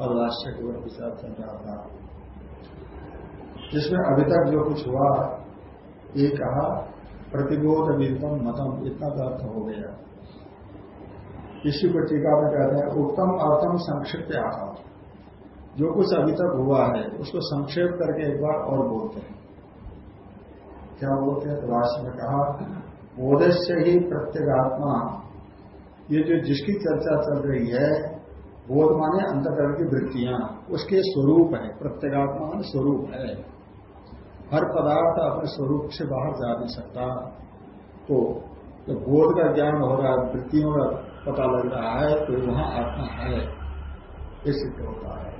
और राष्ट्र के ऊपर विचार चल रहा था जिसमें अभी तक जो कुछ हुआ, ये कहा, प्रतिबोध विधम मतम, इतना तो अर्थ हो गया। इसी को टीका में कहते हैं उत्तम अर्थम संक्षिप्त आहा जो कुछ अभी तक हुआ है, उसको संक्षेप करके एक बार और बोलते हैं। क्या बोलते हैं? राष्ट्र में कहा, बोधस्य ही प्रत्येगात्मा। ये जो जिसकी चर्चा चल रही है बोध माने अंतकरण की वृत्तियाँ, उसके स्वरूप है प्रत्येगात्मा माने स्वरूप है। हर पदार्थ अपने स्वरूप से बाहर जा नहीं सकता। तो जब बोध का ज्ञान हो रहा है, वृत्तियों का पता लग रहा है तो वहाँ आत्मा है। ये सिद्ध होता है।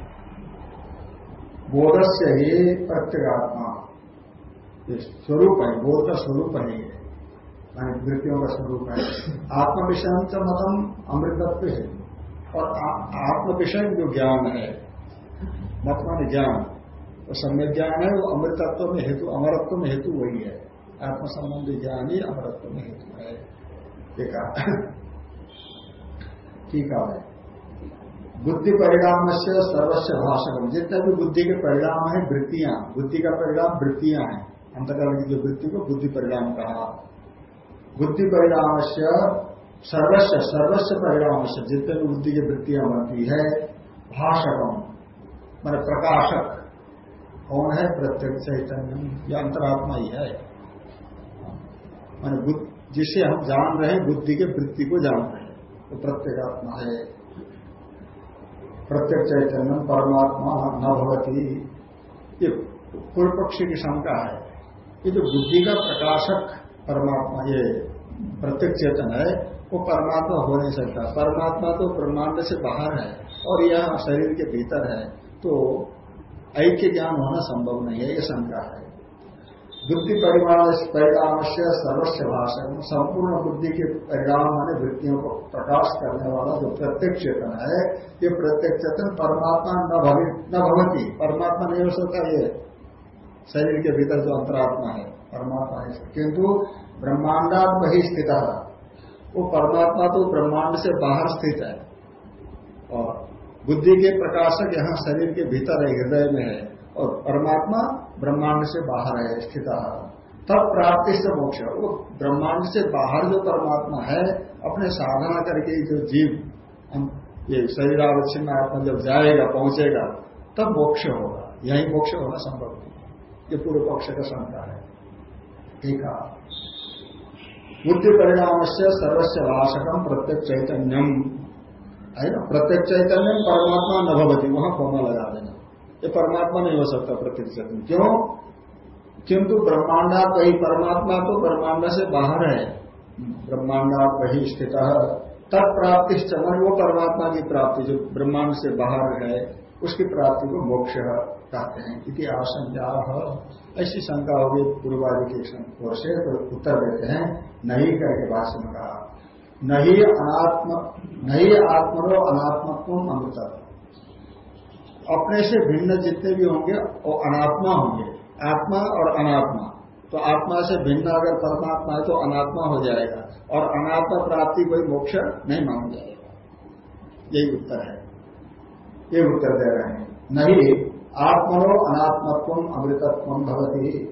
बोध से ही प्रत्येगात्मा। स्वरूप है, बोध का स्वरूप है वृत्तियों का स्वरूप है। आत्म विषय मतम अमृतत्व। है और आत्म विषय जो ज्ञान है मत मान ज्ञान, वो सम्य ज्ञान है, वो अमृतत्व में हेतु, अमरत्व में हेतु वही है। आत्म संबंधी ज्ञान ही अमरत्व में हेतु है। ठीक है बुद्धि परिणाम से सर्वस्व भाषण जितने भी बुद्धि के परिणाम है, वृत्तियाँ, बुद्धि का परिणाम वृत्तियाँ हैं। अंतकरण की जो वृत्ति को बुद्धि परिणाम कहा। बुद्धि परिणाम से सर्वस्व सर्वस्व परिणाम से जितने भी बुद्धि की वृत्तियाँ बनती है, भाषकम, मान प्रकाशक, कौन है? प्रत्यक्ष चैतन्य, ये अंतरात्मा ही है। मान जिसे हम जान रहे हैं, बुद्धि के वृत्ति को जान रहे हैं तो प्रत्येगात्मा है। प्रत्यक्ष चैतन्य परमात्मा न भवती। ये पूर्व पक्षी की शंका है। ये जो बुद्धि का प्रकाशक परमात्मा, ये प्रत्यक्ष चेतन है वो परमात्मा हो नहीं सकता। परमात्मा तो ब्रह्मांड से बाहर है और यह शरीर के भीतर है तो ऐक्य ज्ञान होना संभव नहीं है यह शंका है। बुद्धि परिमाण परिणाम से सर्वस्व भाषण संपूर्ण बुद्धि के परिणाम माने वृत्तियों को प्रकाश करने वाला जो प्रत्यक्ष चेतन है, ये प्रत्यक्ष चेतन परमात्मा न भवती। परमात्मा नहीं हो सकता ये। शरीर के भीतर जो अंतरात्मा है, परमात्मा है किंतु ब्रह्मांडात वही स्थित। वो परमात्मा तो ब्रह्मांड से बाहर स्थित है। और बुद्धि के प्रकाशक यहाँ शरीर के भीतर है, हृदय में है। और परमात्मा ब्रह्मांड से बाहर है, स्थित तब प्राप्ति से मोक्ष वो ब्रह्मांड से बाहर जो परमात्मा है, अपने साधना करके जो जीव, हम ये शरीरावच्छिन्न आत्मा जब जाएगा, पहुंचेगा, तब मोक्ष होगा। यही मोक्ष होना संभव नहीं ये पूर्व पक्ष का शंका है। ठीक है। बुद्धि परिणाम से सर्वस्व भाषकम प्रत्येक चैतन्यम है ना? प्रत्यक्ष चैतन्य परमात्मा न भवती, वहाँ कोमा लगा देना ये परमात्मा नहीं हो सकता प्रत्यक्ष चैतन्य क्यों? किंतु ब्रह्मांडा वही परमात्मा तो ब्रह्मांड से बाहर है। ब्रह्मांडा वही स्थित तब प्राप्ति चमन वो परमात्मा की प्राप्ति, जो ब्रह्मांड से बाहर है, उसकी प्राप्ति को मोक्ष कहते हैं, इति आशंका। ऐसी शंका होगी, पूर्वादि के ओर से तो उत्तर देते हैं, नहीं करके भाषण कहा। नहीं अनात्म नहीं आत्मरो अनात्मत्व अमृत अपने से भिन्न जितने भी होंगे, वो अनात्मा होंगे। आत्मा और अनात्मा। तो आत्मा से भिन्न अगर परमात्मा है तो अनात्मा हो जाएगा। और अनात्मा प्राप्ति कोई मोक्ष नहीं मान जाएगा। यही उत्तर है। ये उत्तर दे रहे हैं। नहीं आत्मनो अनात्मत्व अमृतत्व भवती।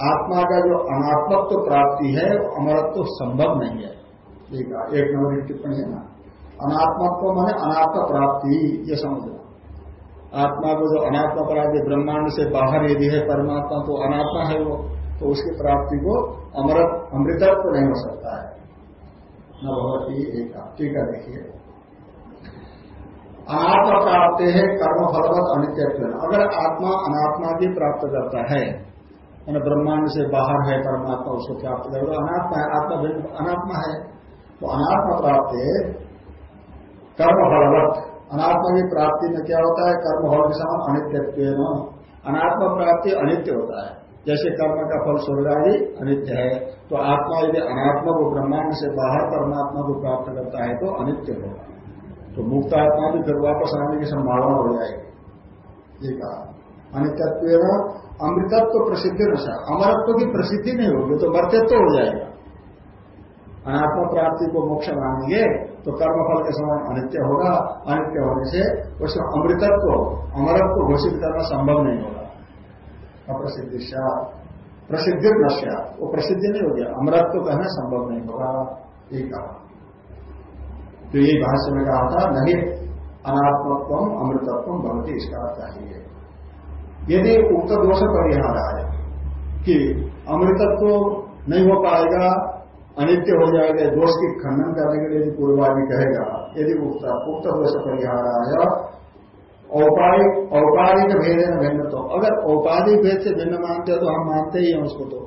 आत्मा का जो अनात्मत्व प्राप्ति है, वो अमरत्व संभव नहीं है। एक एक नंबर की टिप्पणी है ना। अनात्मत्व माने अनात्म प्राप्ति, ये समझ। आत्मा को जो अनात्मा प्राप्ति, ब्रह्मांड से बाहर यदि है परमात्मा तो अनात्मा है वो तो उसकी प्राप्ति को अमृत अमृतत्व नहीं हो सकता है। न ही एक। टीका देखिए। अनात्मा प्राप्त है कर्म फलवत अनित्य अगर आत्मा अनात्मा भी प्राप्त करता है मैंने ब्रह्मांड से बाहर है परमात्मा, उसको प्राप्त करेगा अनात्मा है, आत्मा अनात्मा है तो अनात्मा प्राप्त है कर्म फलवत अनात्मा की प्राप्ति में क्या होता है? कर्म फल के समान अनित्य अनात्मा प्राप्ति अनित्य होता है। जैसे कर्म का फल स्वर्ग आदि अनित्य है तो आत्मा यदि अनात्मा को ब्रह्मांड से बाहर परमात्मा को प्राप्त करता है तो अनित्य होगा। तो मुक्त आत्मा भी फिर वापस आने की संभावना हो जाएगी। ये कहा। अनित्व अमृतत्व प्रसिद्धि नशा अमरत्व की प्रसिद्धि नहीं होगी तो मर्त्यत्व हो जाएगा। अनात्म प्राप्ति को मोक्ष मानेंगे तो कर्मफल के समान अनित्य होगा। अनित्य होने से उसमें अमृतत्व, अमरत्व घोषित करना संभव नहीं होगा। अप्रसिद्धि प्रसिद्धि नश्या वो प्रसिद्धि नहीं होगी। अमरत्व कहना संभव नहीं होगा। ये कहा। तो यही भाष्य में कहा था, नहीं, अनात्मत्व अमृतत्व बहुत इसका अर्थ चाहिए यदि उक्त दोष परिहार है कि अमृतत्व नहीं हो पाएगा, अनित्य हो जाएगा, दोष की खंडन करने के लिए यदि पूर्वादि कहेगा, यदि उक्त उक्त दोष परिहार आया औपाधिक औपाधिक भेद में भिन्न तो अगर औपाधिक भेद से भिन्न मानते हो तो हम मानते ही हैं उसको तो।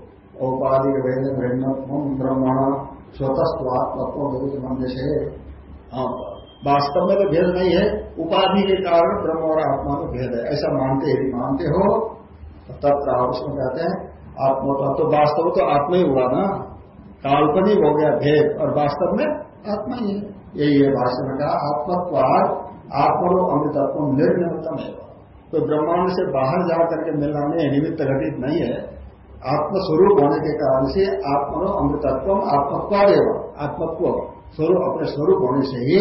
औपाधिक भेद भिन्न ब्रह्मण स्वतस्वात्मत्व मंदिर से हाँ वास्तव में तो भेद नहीं है। उपाधि के कारण ब्रह्म और आत्मा में भेद है। ऐसा मानते ही, मानते हो तब का उसमें कहते हैं, आत्मा तो वास्तव तो आत्मा ही हुआ ना। काल्पनिक हो गया भेद, और वास्तव में आत्मा ही है। यही है भाषण कहा, आत्मत्वाद आत्मरो अमृतत्व निर्निमित्तम है। तो ब्रह्मांड से बाहर जा करके मिलना में निमित्त घटित नहीं है। आत्मस्वरूप होने के कारण से आत्मनो अमृतत्व आत्मत्वाद आत्मत्व। स्वरूप, अपने स्वरूप होने से ही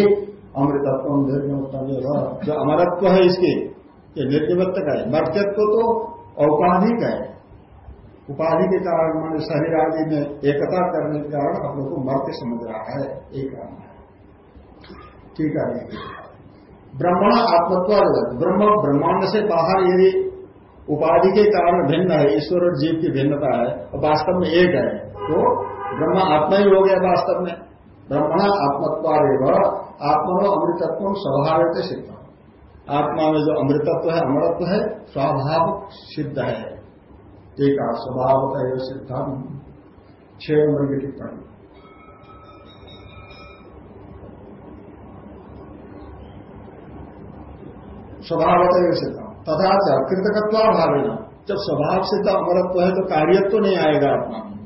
अमृतत्व निर्निमित्तम जो अमरत्व है इसके, ये निर्निमित्त का है। मर्त्यत्व तो औपाधिक है। उपाधि के कारण, मान शरीर आदि में एकता करने के कारण अपने को मर्त्य समझ रहा है। एक कारण है। ठीक है ब्रह्मण आत्मत्व ब्रह्म, ब्रह्मांड से बाहर यदि उपाधि के कारण भिन्न है, ईश्वर और जीव की भिन्नता है, और वास्तव में एक है तो ब्रह्म आत्मा ही हो गया वास्तव में। ब्रह्मण आत्मत्व आत्मा अमृतत्व स्वभाव सिद्ध। आत्मा में जो अमृतत्व है अमृतत्व है, स्वभाव सिद्ध है। एक स्वभाव है सिद्धम छह नंबर की टिप्पणी स्वभावत सिद्धम तथा भावेना जब स्वभाव सिद्ध, अमरत्व है तो कार्यत्व नहीं आएगा आत्मा में।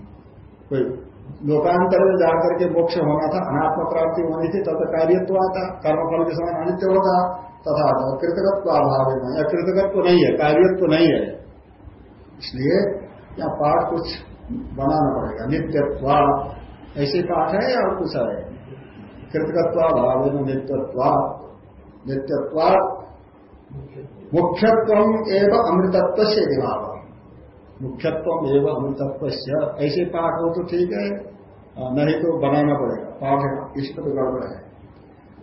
कोई लोकांतर में जाकर के मोक्ष होना था अनात्म प्राप्ति होनी थी तथा कार्यत्व आता, कर्मफल के समान अनित्य होता, तथा कृतकत्व अभाव है या कृतकत्व नहीं है, कार्यत्व नहीं है। इसलिए या पाठ कुछ बनाना पड़ेगा। नित्यत्व। ऐसे पाठ है या कुछ है? कृतकत्व अभाव नित्यत्व। नित्यत्व। मुख्यत्व एवं अमृतत्व से विभाव मुख्यत्व एवं अमृतत्व ऐसे पाठ हो तो ठीक है। नहीं तो बनाना पड़ेगा पाठ इष्ट तो गड़बड़ है।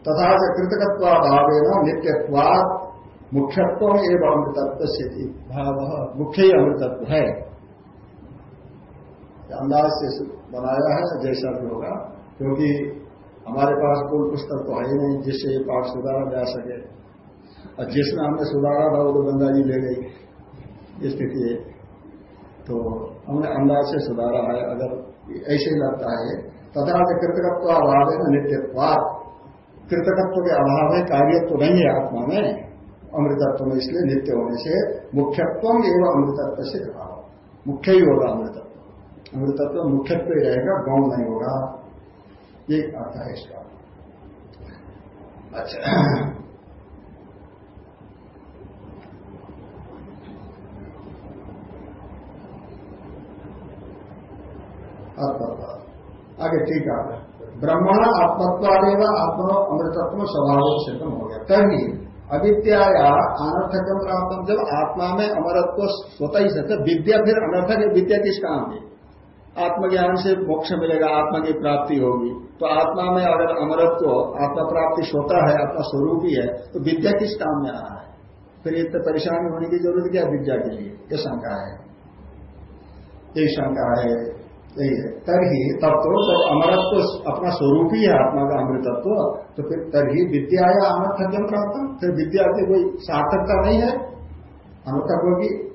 तथा से कृतकत्वाभाव नित्यत्वाद मुख्यत्व एवं अमृतत्व से भाव। मुख्य ही अमृतत्व है। अंदाज से बनाया है जैसा भी होगा क्योंकि हमारे पास कोई पुस्तक तो है ही नहीं जिससे ये पाठ सुधारा जा सके। और जिसमें हमने सुधारा था वो तो गंगा जी ले गई। स्थिति है। तो हमने अंदाज से सुधारा है अगर ऐसे ही लगता है। तथा कृतकत्व अभाव है नित्यत्वाद कृतकत्व के अभाव है कार्यत्व नहीं है आत्मा में। अमृतत्व में इसलिए नित्य होने से मुख्यत्व एवं अमृतत्व से अभाव मुख्य ही होगा अमृतत्व। अमृतत्व मुख्यत्व ही रहेगा, गौण नहीं होगा। ये आता है इसका। अच्छा। आगे ठीक है। ब्रह्मण आत्मत्वादेव आत्मा अमृतत्व स्वभाव सिद्धम हो गया। तभी अविद्या अनर्थक प्राप्त जब आत्मा में अमरत्व स्वतः ही सत्य, विद्या फिर अनर्थक विद्या किस काम है आत्मज्ञान से मोक्ष मिलेगा, आत्मा की प्राप्ति होगी। तो आत्मा में अगर अमरत्व, आत्मा प्राप्ति स्वतः है, आत्मा स्वरूप ही है तो विद्या किस काम में आ रहा है? फिर इतने परेशानी होने की ज़रूरत क्या विद्या के लिए? ये शंका है। यही शंका है। है। तभी तब तो जब अमरत्व अपना स्वरूप ही है, आत्मा का अमृतत्व। तो फिर तभी विद्या या अनर्थक्यम प्राप्त। फिर विद्या की कोई सार्थकता नहीं है। अनर्थक होगी,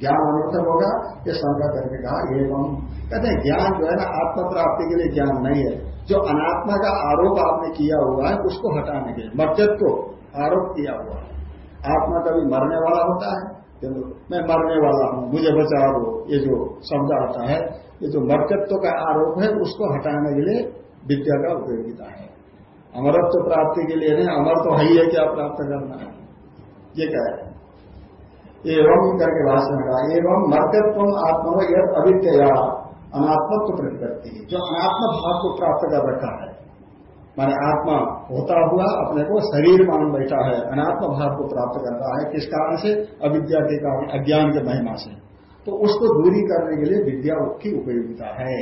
ज्ञान अनर्थक होगा, ये शंका करके कहा, एवं। कहते हैं, ज्ञान जो है ना आत्म प्राप्ति के लिए ज्ञान नहीं है। जो अनात्मा का आरोप आपने किया हुआ है, उसको हटाने के लिए मर्जत को आरोप किया हुआ है। आत्मा कभी मरने वाला होता है? मैं मरने वाला हूँ, मुझे बचा दो, ये जो शब्द आता है ये जो मर्तत्व का आरोप है, उसको हटाने के लिए विद्या का उपयोगिता है। अमरत्व प्राप्ति के लिए नहीं, अमर तो है ही है, क्या प्राप्त करना है? ये क्या है। एवं करके भाषण का एवं मर्कत्व आत्मा यह अविद्या अनात्मत्व प्रतिपत्ति जो अनात्म भाव को प्राप्त कर रखा है। माने आत्मा होता हुआ अपने को शरीर मान बैठा है, अनात्म भाव को प्राप्त करता है, किस कारण से? अविद्या के कारण, अज्ञान के महिमा से। तो उसको दूरी करने के लिए विद्या की उपयोगिता है।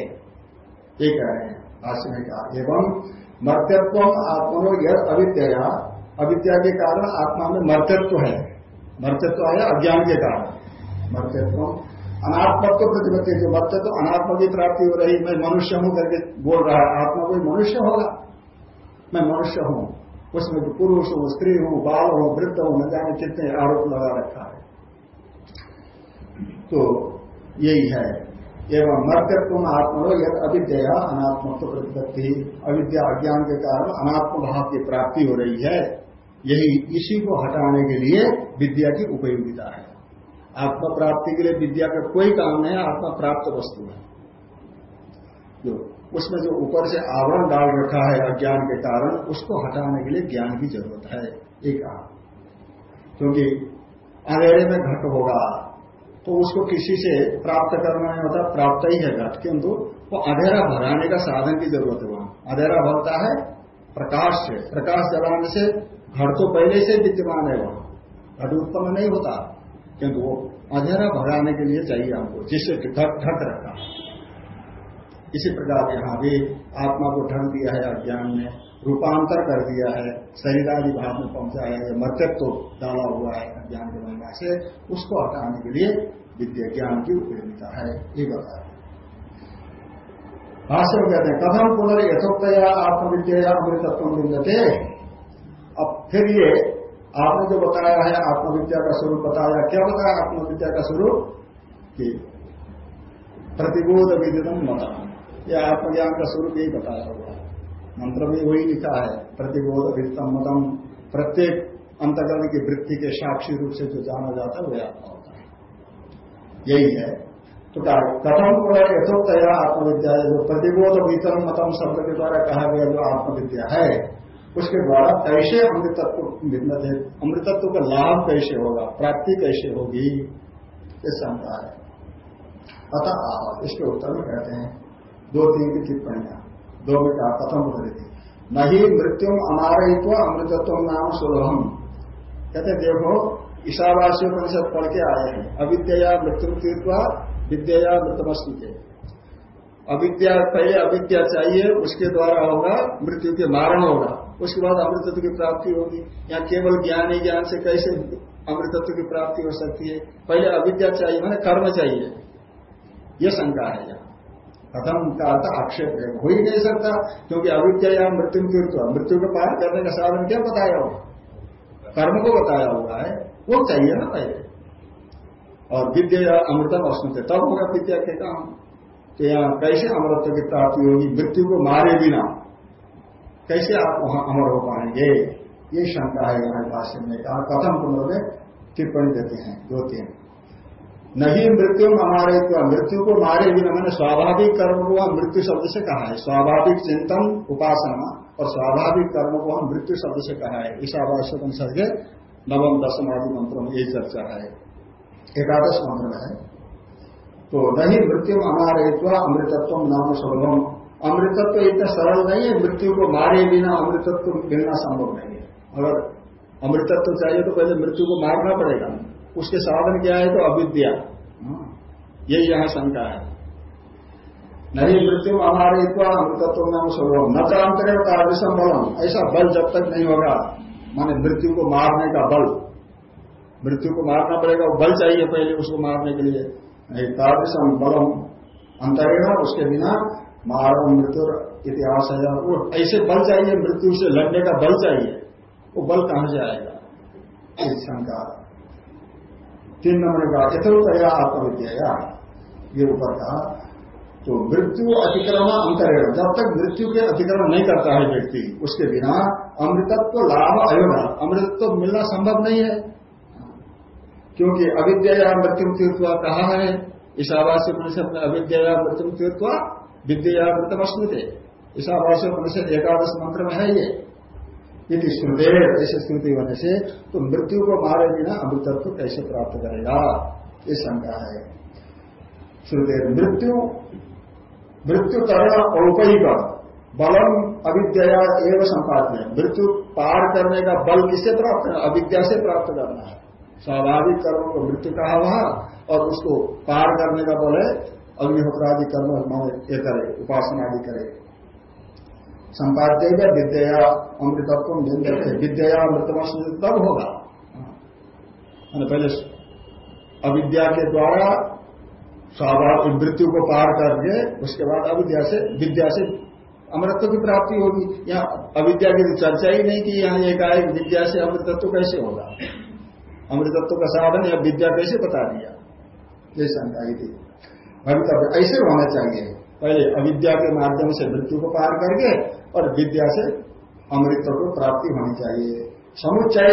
ये कह रहे हैं, भाष्य में कहा, एवं मर्त्यत्व आत्मनो यद अविद्या अविद्या के कारण आत्मा में मर्त्यत्व है। मर्त्यत्व है अज्ञान के कारण। मर्त्यत्व अनात्मत्व प्रतिपत्ति, जो मर्त्यत्व अनात्म की प्राप्ति हो रही, मैं मनुष्य हूँ करके बोल रहा है, आत्मा कोई मनुष्य होगा? मैं मनुष्य हूँ। उसमें पुरुष हूँ, स्त्री हूँ, बाल हूँ, वृद्ध हूँ, न जाने कितने आरोप लगा रखा है। तो यही है। एवं मर्कत्व आत्मा यद अविद्या अनात्मत्व प्रतिपत्ति, अविद्या अज्ञान के कारण अनात्म भाव की प्राप्ति हो रही है। यही इसी को हटाने के लिए विद्या की उपयोगिता है। आत्मा प्राप्ति के लिए विद्या का कोई काम नहीं आत्मा प्राप्त वस्तु है। जो उसमें जो ऊपर से आवरण डाल रखा है अज्ञान के कारण, उसको हटाने के लिए ज्ञान की ज़रूरत है। एक क्योंकि अंधेरे में घट होगा। तो उसको किसी से प्राप्त करना नहीं होता प्राप्त ही है घट किंतु वो अंधेरा भराने का साधन की ज़रूरत है वहाँ। अंधेरा भरता है, प्रकाश से। प्रकाश जलाने से घट तो पहले से विद्यमान है वहाँ। घट उत्पन्न नहीं होता। किंतु वो अंधेरा भराने के लिए चाहिए हमको, जिससे घट घट रखा इसी प्रकार यहाँ भी आत्मा को ढंग दिया है, अज्ञान में रूपांतर कर दिया है, शरीर आदि भाव में पहुँचाया है मर्तत्व तो डाला हुआ है अज्ञान के महिमा से उसको हटाने के लिए विद्या ज्ञान की उपयोगिता है, ये बता भाष्य में कहते हैं कथम पुनर् यथोक्तया आत्मविद्या अमृतत्व मिलते अब फिर ये, आपने जो बताया है आत्मविद्या का स्वरूप, बताया, क्या बताया आत्मविद्या का स्वरूप? कि प्रतिबोध विदितम मता यह आत्मज्ञान का स्वरूप यही बताया हुआ है। मंत्र में वही लिखा है, प्रतिबोध अभितम मतम प्रत्येक अंतकरण की वृत्ति के साक्षी रूप से जो जाना जाता है वह आत्मा होता है। यही है। तो क्या कथम को यथोक्तया आत्मविद्या जो प्रतिबोध वितरण मतम शब्द के द्वारा कहा गया जो आत्मविद्या है, उसके द्वारा कैसे अमृतत्व भिन्न थे? अमृतत्व का लाभ कैसे होगा? प्राप्ति कैसे होगी? ये शंका है। अतः इसके उत्तर में कहते हैं, दो तीन की टिप्पणियाँ। दो में कहा प्रथम बोल थी नहीं मृत्यु अनारयित्व अमृतत्व नाम सुलभम। कहते देखो, ईशावासी परिषद पढ़ के आए हैं। अविद्या मृत्यु तीर्थवा विद्या मृतमस्तु के। अविद्या पहले अविद्या चाहिए, उसके द्वारा होगा, मृत्यु के मारण होगा। उसके बाद अमृतत्व की प्राप्ति होगी। या केवल ज्ञान ही ज्ञान से कैसे अमृतत्व की प्राप्ति हो सकती है? पहले अविद्या चाहिए, मैंने कर्म चाहिए। यह शंका है यहाँ। कथम का अर्थ आक्षेप है। हो ही नहीं सकता, क्योंकि अविद्या या मृत्यु मृत्यु को पार करने का साधन क्या बताया हुआ कर्म को बताया हुआ है, वो चाहिए ना पहले। और विद्या अमृतम अश्नुते तब होगा विद्या के काम। तो यहाँ कैसे अमृत्व की प्राप्ति होगी, मृत्यु को मारे बिना। कैसे आप वहाँ अमर हो पाएँगे? ये शंका है यहाँ भाष्य में कहा कथम पुनर् टिप्पणी देते हैं, दो तीन। नहीं मृत्यु हमारे मृत्यु को मारे बिना, मैंने स्वाभाविक कर्म को मृत्यु शब्द से कहा है। स्वाभाविक चिंतन, उपासना। और स्वाभाविक कर्म को हम मृत्यु शब्द से कहा है। इस ईशावास्य परिषद के नवम, दसम आदि मंत्रों में यही चर्चा है। एकादश मंत्र है। तो नहीं मृत्यु हमारे अमृतत्व नाम सुलभम अमृतत्व इतना सरल नहीं है, मृत्यु को मारे बिना अमृतत्व मिलना संभव नहीं है। अगर अमृतत्व चाहिए तो पहले मृत्यु को मारना पड़ेगा। उसके साधन क्या है? तो अविद्या। यही यहाँ शंका है। नहीं, मृत्यु हमारे अमृतत्व नाम स्वरूप न चांतरे कार्य बलम ऐसा बल जब तक नहीं होगा, माने मृत्यु को मारने का बल। मृत्यु को मारना पड़ेगा, वो बल चाहिए पहले उसको मारने के लिए। नहीं तादृशम बलम अंतरेगा उसके बिना मारो मृत्यु इतिहास है वो ऐसे बल चाहिए, मृत्यु से लड़ने का बल चाहिए। वो बल कहाँ से आएगा? शंका। तीन नंबर का यथोतया आत्मविद्या ये ऊपर कहा तो मृत्यु अतिक्रमण अंतरेण जब तक मृत्यु के अतिक्रमण नहीं करता है व्यक्ति, उसके बिना अमृतत्व लाभ अयोगा अमृतत्व मिलना संभव नहीं है। क्योंकि अविद्या या मृत्यु तीर्थ कहा है? आवास मनुष्य अपने अविद्या मृत्यु तीर्थ विद्या मृतम स्मृत आवास मनुष्य एकादश मंत्र में है ये। यदि श्रुते, ऐसे स्मृति होने से तो मृत्यु को मारे बिना अमृतत्व कैसे प्राप्त करेगा? ये शंका है। श्रुते, मृत्यु मृत्यु करण औपयिक बलम अविद्या एवं संपादन मृत्यु पार करने का बल किससे प्राप्त करना अविद्या से प्राप्त करना है। स्वाभाविक कर्म को मृत्यु कहा वहाँ, और उसको पार करने का बल है, अग्निहोत्रादि कर्म ये करे, उपासना आदि करे। संपाद्य विद्या अमृतत्व विद्या अमृतवश तब होगा। पहले अविद्या के द्वारा स्वाभाविक मृत्यु को पार करके उसके बाद अविद्या से, विद्या से अमृतत्व की प्राप्ति होगी। यहाँ अविद्या की चर्चा ही नहीं की, यहाँ एक आए विद्या से अमृतत्व कैसे होगा? अमृतत्व का साधन या विद्या कैसे बता दिया? ये शंका थी। भवितव्य ऐसे होना चाहिए। पहले अविद्या के माध्यम से मृत्यु को पार करके और विद्या से अमृतत्व को प्राप्ति होनी चाहिए। समुच्चय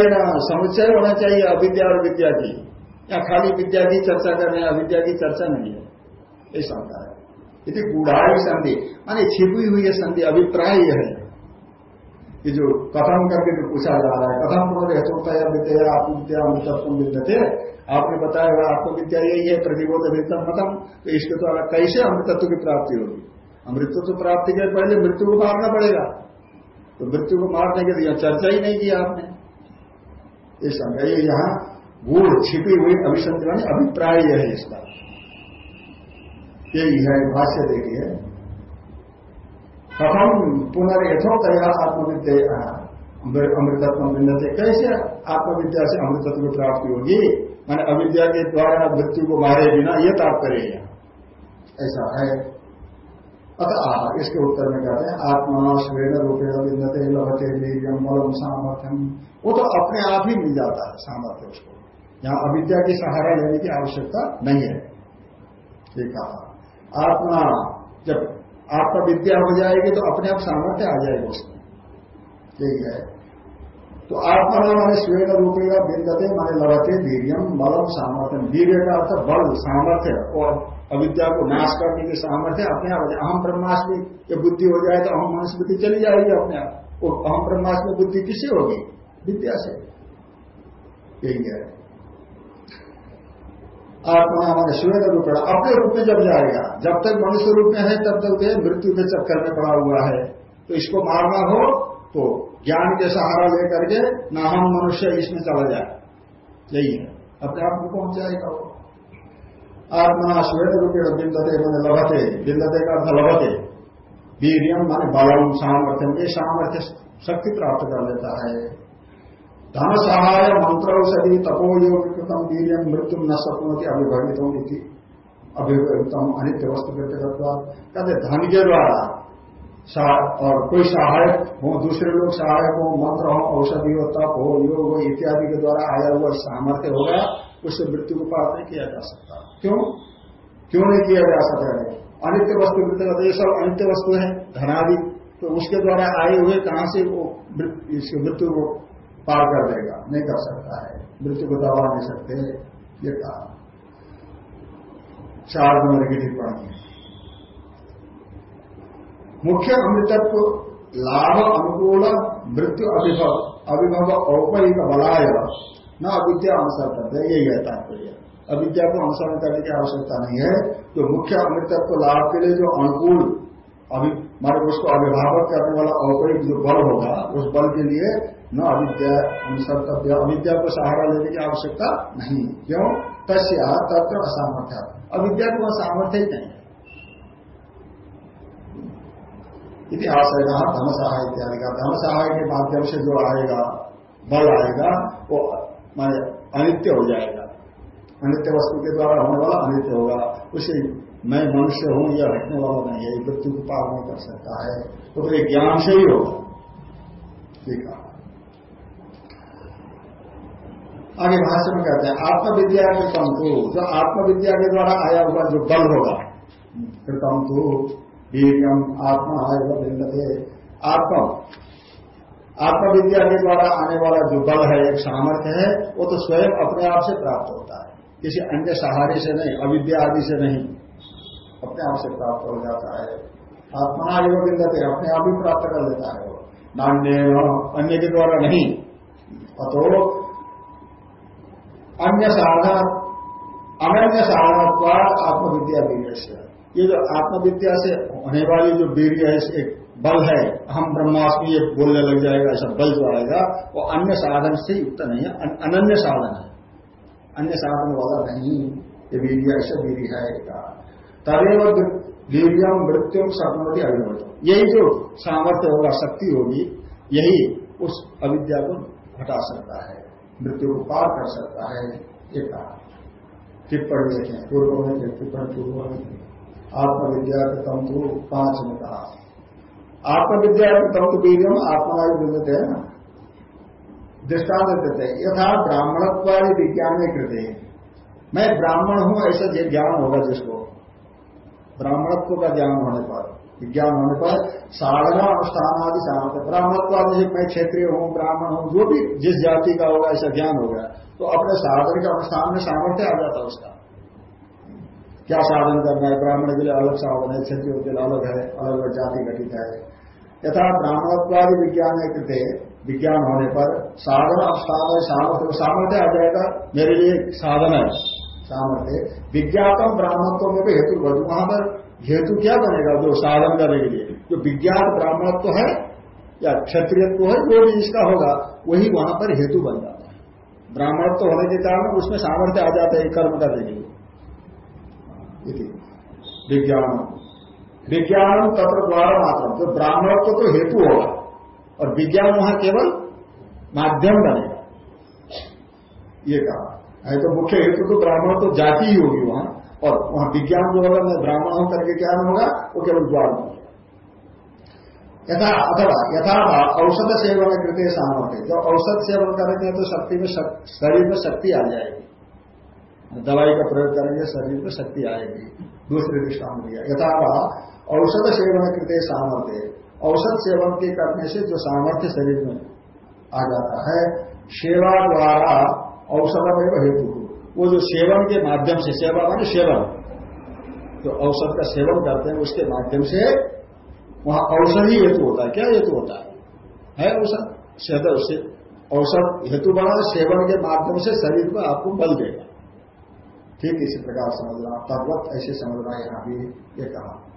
समुच्चय होना चाहिए अविद्या और विद्या की। या खाली विद्या की चर्चा कर रहे हैं अविद्या की चर्चा नहीं है ऐसा होता है। यदि गुढ़ाई संधि, मानी छिपी हुई है संधि, अभिप्राय यह है। कि जो कथम करके भी पूछा जा रहा है कथम यथोता या विद्या आत्मविद्या, अमृतत्व विद्यते। आपने बताया हुआ आपको विद्या यही है, प्रतिबोध अमृतम मतम तो इसके द्वारा कैसे अमृतत्व की प्राप्ति होगी? अमृतत्व प्राप्ति के पहले मृत्यु को मारना पड़ेगा। तो मृत्यु को मारने के लिए चर्चा ही नहीं की आपने। ये समझ यहाँ गुण छिपी हुई अभिसंधि अभिप्राय यह है इसका यही है भाष्य देखिए। कथम पुनर्यथोतया आत्मविद्या अमृतत्व मिलते कैसे आत्मविद्या से अमृतत्व की प्राप्ति होगी? मैंने अविद्या के द्वारा मृत्यु को मारे बिना ये तात्पर्य ऐसा है। अतः इसके उत्तर में कहते हैं, आत्मा स्वेन रूपेण विन्दते लभते वीरियम मलम सामर्थ्यम। वो तो अपने आप ही मिल जाता है, सामर्थ्य उसको। यहाँ अविद्या की सहारा लेने की आवश्यकता नहीं है। ये कहा। आत्मा जब आपका विद्या हो जाएगी तो अपने आप सामर्थ्य आ जाएगा उसमें। यही है। तो आत्मा मैंने स्वेन रूपेगा बिंदते माने लड़ते वीरियम बलम सामर्थ्य वीर्य का अर्थ बल, सामर्थ्य और अविद्या को नाश करने की सामर्थ्य अपने आप अहम ब्रह्माष्टमी ये बुद्धि हो जाए तो अहम बुद्धि चली जाएगी अपने आप। वो अहम ब्रह्माष्टमी बुद्धि किससे होगी? विद्या से। यही है। आत्मा हमारे श्वेत रूप अपने रूप में जब जाएगा, जब तक मनुष्य रूप में है, तब तक वह मृत्यु के चक्कर में पड़ा हुआ है। तो इसको मारना हो तो ज्ञान के सहारा लेकर के न हम मनुष्य इसमें चला जाए। यही है। अपने आप को पहुँच जाएगा वो। आत्मा श्वेत रूप बिंदते मैंने लभते, बिंदते का अर्थ लभते। वीरियम माने बलम सामर्थ्य ये सामर्थ्य शक्ति प्राप्त कर लेता है। धन सहाय मंत्र औषधि तपोयोग कृतम वीर मृत्यु न सपनों अभिभवित होगी अभिभवितम अनित्य वस्तु कहते धन के द्वारा और कोई सहायक हो दूसरे लोग सहायक हो मंत्र हो औषधि हो तप हो योग हो इत्यादि के द्वारा आया हुआ सामर्थ्य होगा, उससे मृत्यु को पार नहीं किया जा सकता। क्यों? क्यों नहीं किया जा सकता है? अनित्य वस्तु मृत्यु ये सब अनित्य वस्तु है, धनादि। तो उसके द्वारा आए हुए कहाँ से वो इसके मृत्यु को पार कर देगा, नहीं कर सकता है। मृत्यु को दबा नहीं सकते, ये कहा चार नंबर की टिप्पणी मुख्य अमृतत्व लाभ, अनुकूल, मृत्यु, अभिभव। अभिभव औपरिक बलाय, न अविद्या अनुसर करते यही है तात्पर्य अविद्या को अनुसरण करने की आवश्यकता नहीं है। जो मुख्य अमृतत्व लाभ के लिए जो अनुकूल अभी मारे उसको अभिभावक करने वाला औपरिक जो बल होगा, उस बल के लिए न अविद्या अनुसर्तव्य। अविद्या को सहारा लेने की आवश्यकता नहीं। क्यों? तस्या तत्र असामर्थ्य। अविद्या को असामर्थ्य ही नहीं। इतिहास है कहा धन सहाय इत्यादि का। धन सहाय के माध्यम से जो आएगा, बल आएगा, वो माने अनित्य हो जाएगा। अनित्य वस्तु के द्वारा होने वाला अनित्य होगा। उसे मैं मनुष्य हूँ या हटने वाला नहीं है। मृत्यु को पार नहीं कर सकता है। तो फिर ज्ञान से ही होगा। ठीक है। आगे भाषण में कहते हैं, आत्मविद्या के तंतु, जो आत्मविद्या के द्वारा आया हुआ जो बल होगा। तंतु वीरम आत्मा है आत्मा। आत्मविद्या के द्वारा आने वाला जो बल है, एक सामर्थ्य है, वो तो स्वयं अपने आप से प्राप्त होता है। किसी अन्य सहारे से नहीं, अविद्या आदि से नहीं, अपने आप से प्राप्त हो जाता है। आत्मा एवं बिंदते अपने आप ही प्राप्त कर लेता है वो। नान्य अन्य के द्वारा नहीं। अतो अन्य साधन अनन्य साधन आत्मविद्या वीर से ये जो आत्मविद्या से होने वाली जो वीर है एक बल है हम ब्रह्मास्मि ये बोलने लग जाएगा, ऐसा बल जो आएगा, वो अन्य साधन से युक्त नहीं है अनन्य साधन है। अन्य साधन वाला नहीं, ये वीर ऐसा वीर है तदेव वीरियम मृत्यु सर्वमति अभिमत यही जो सामर्थ्य होगा, शक्ति होगी, यही उस अविद्या को हटा सकता है। मृत्यु को पार कर सकता है, ये कहा। टिप्पणी देखें, पूर्व में टिप्पणी पूर्व में आत्मविद्या के तंतु पाँच में कहा। आत्मविद्या के तंतु बीजम आत्मवायु विद्यते है ना, दृष्टांत देते हैं। यथा ब्राह्मणत्वादी विज्ञान में कृत। मैं ब्राह्मण हूँ, ऐसा ज्ञान होगा जिसको। ब्राह्मणत्व का ज्ञान होने पर। विज्ञान होने पर साधना अनुष्ठान आदि सामर्थ्य ब्राह्मणत्व मैं क्षेत्रीय हूँ। ब्राह्मण हूँ जो भी जिस जाति का होगा ऐसा ज्ञान हो गया तो अपने साधन के अनुष्ठान में सामर्थ्य आ जाता उसका क्या साधन करना है। ब्राह्मण के लिए अलग साधन है क्षेत्रीय के लिए अलग है अलग अलग जाति घटित है यथा ब्राह्मणत्वादि विज्ञान कृत विज्ञान होने पर साधन अनुष्ठान सामर्थ्य सामर्थ्य आ जाएगा मेरे लिए साधन है। सामर्थ्य विज्ञापन ब्राह्मणत्व में भी हेतु वहाँ पर हेतु क्या बनेगा जो साधन करने के लिए? जो विज्ञान ब्राह्मणत्व तो है या क्षत्रियत्व है जो भी इसका होगा, वही वहाँ पर हेतु बन जाता है। ब्राह्मणत्व होने के कारण उसमें सामर्थ्य आ जाता है कर्म करने के लिए। विज्ञान। विज्ञान तत्व द्वारा मात्र। जो ब्राह्मणत्व तो हेतु होगा, और विज्ञान वहाँ केवल माध्यम बनेगा। ये कहा। तो मुख्य हेतु तो ब्राह्मण तो जाति ही होगी वहाँ। और वहाँ विज्ञान जो होगा, मैं ब्राह्मण हूँ करके क्या होगा, वो केवल द्वार यथा, अथवा, यथा औषध सेवन कृत्य सामर्थ्य। जब औषध सेवन करेंगे तो शक्ति में शरीर में शक्ति आ जाएगी। दवाई का प्रयोग करेंगे, शरीर में शक्ति आएगी। दूसरे दृष्टान दिया। यथा औषध सेवन कृत्य सामर्थ्य। औषध सेवन के करने से जो सामर्थ्य शरीर में आ जाता है, सेवा द्वारा औषध में हेतु वो जो सेवन के माध्यम से, सेवा माने सेवन जो औषध का सेवन करते हैं, उसके माध्यम से वहाँ औषधि हेतु होता है। क्या हेतु होता है? है औषध औषध हेतु बना, सेवन के माध्यम से शरीर को आपको बल देगा। ठीक इसी प्रकार समझना तद्वत ऐसे समझना यहाँ भी ये कहा।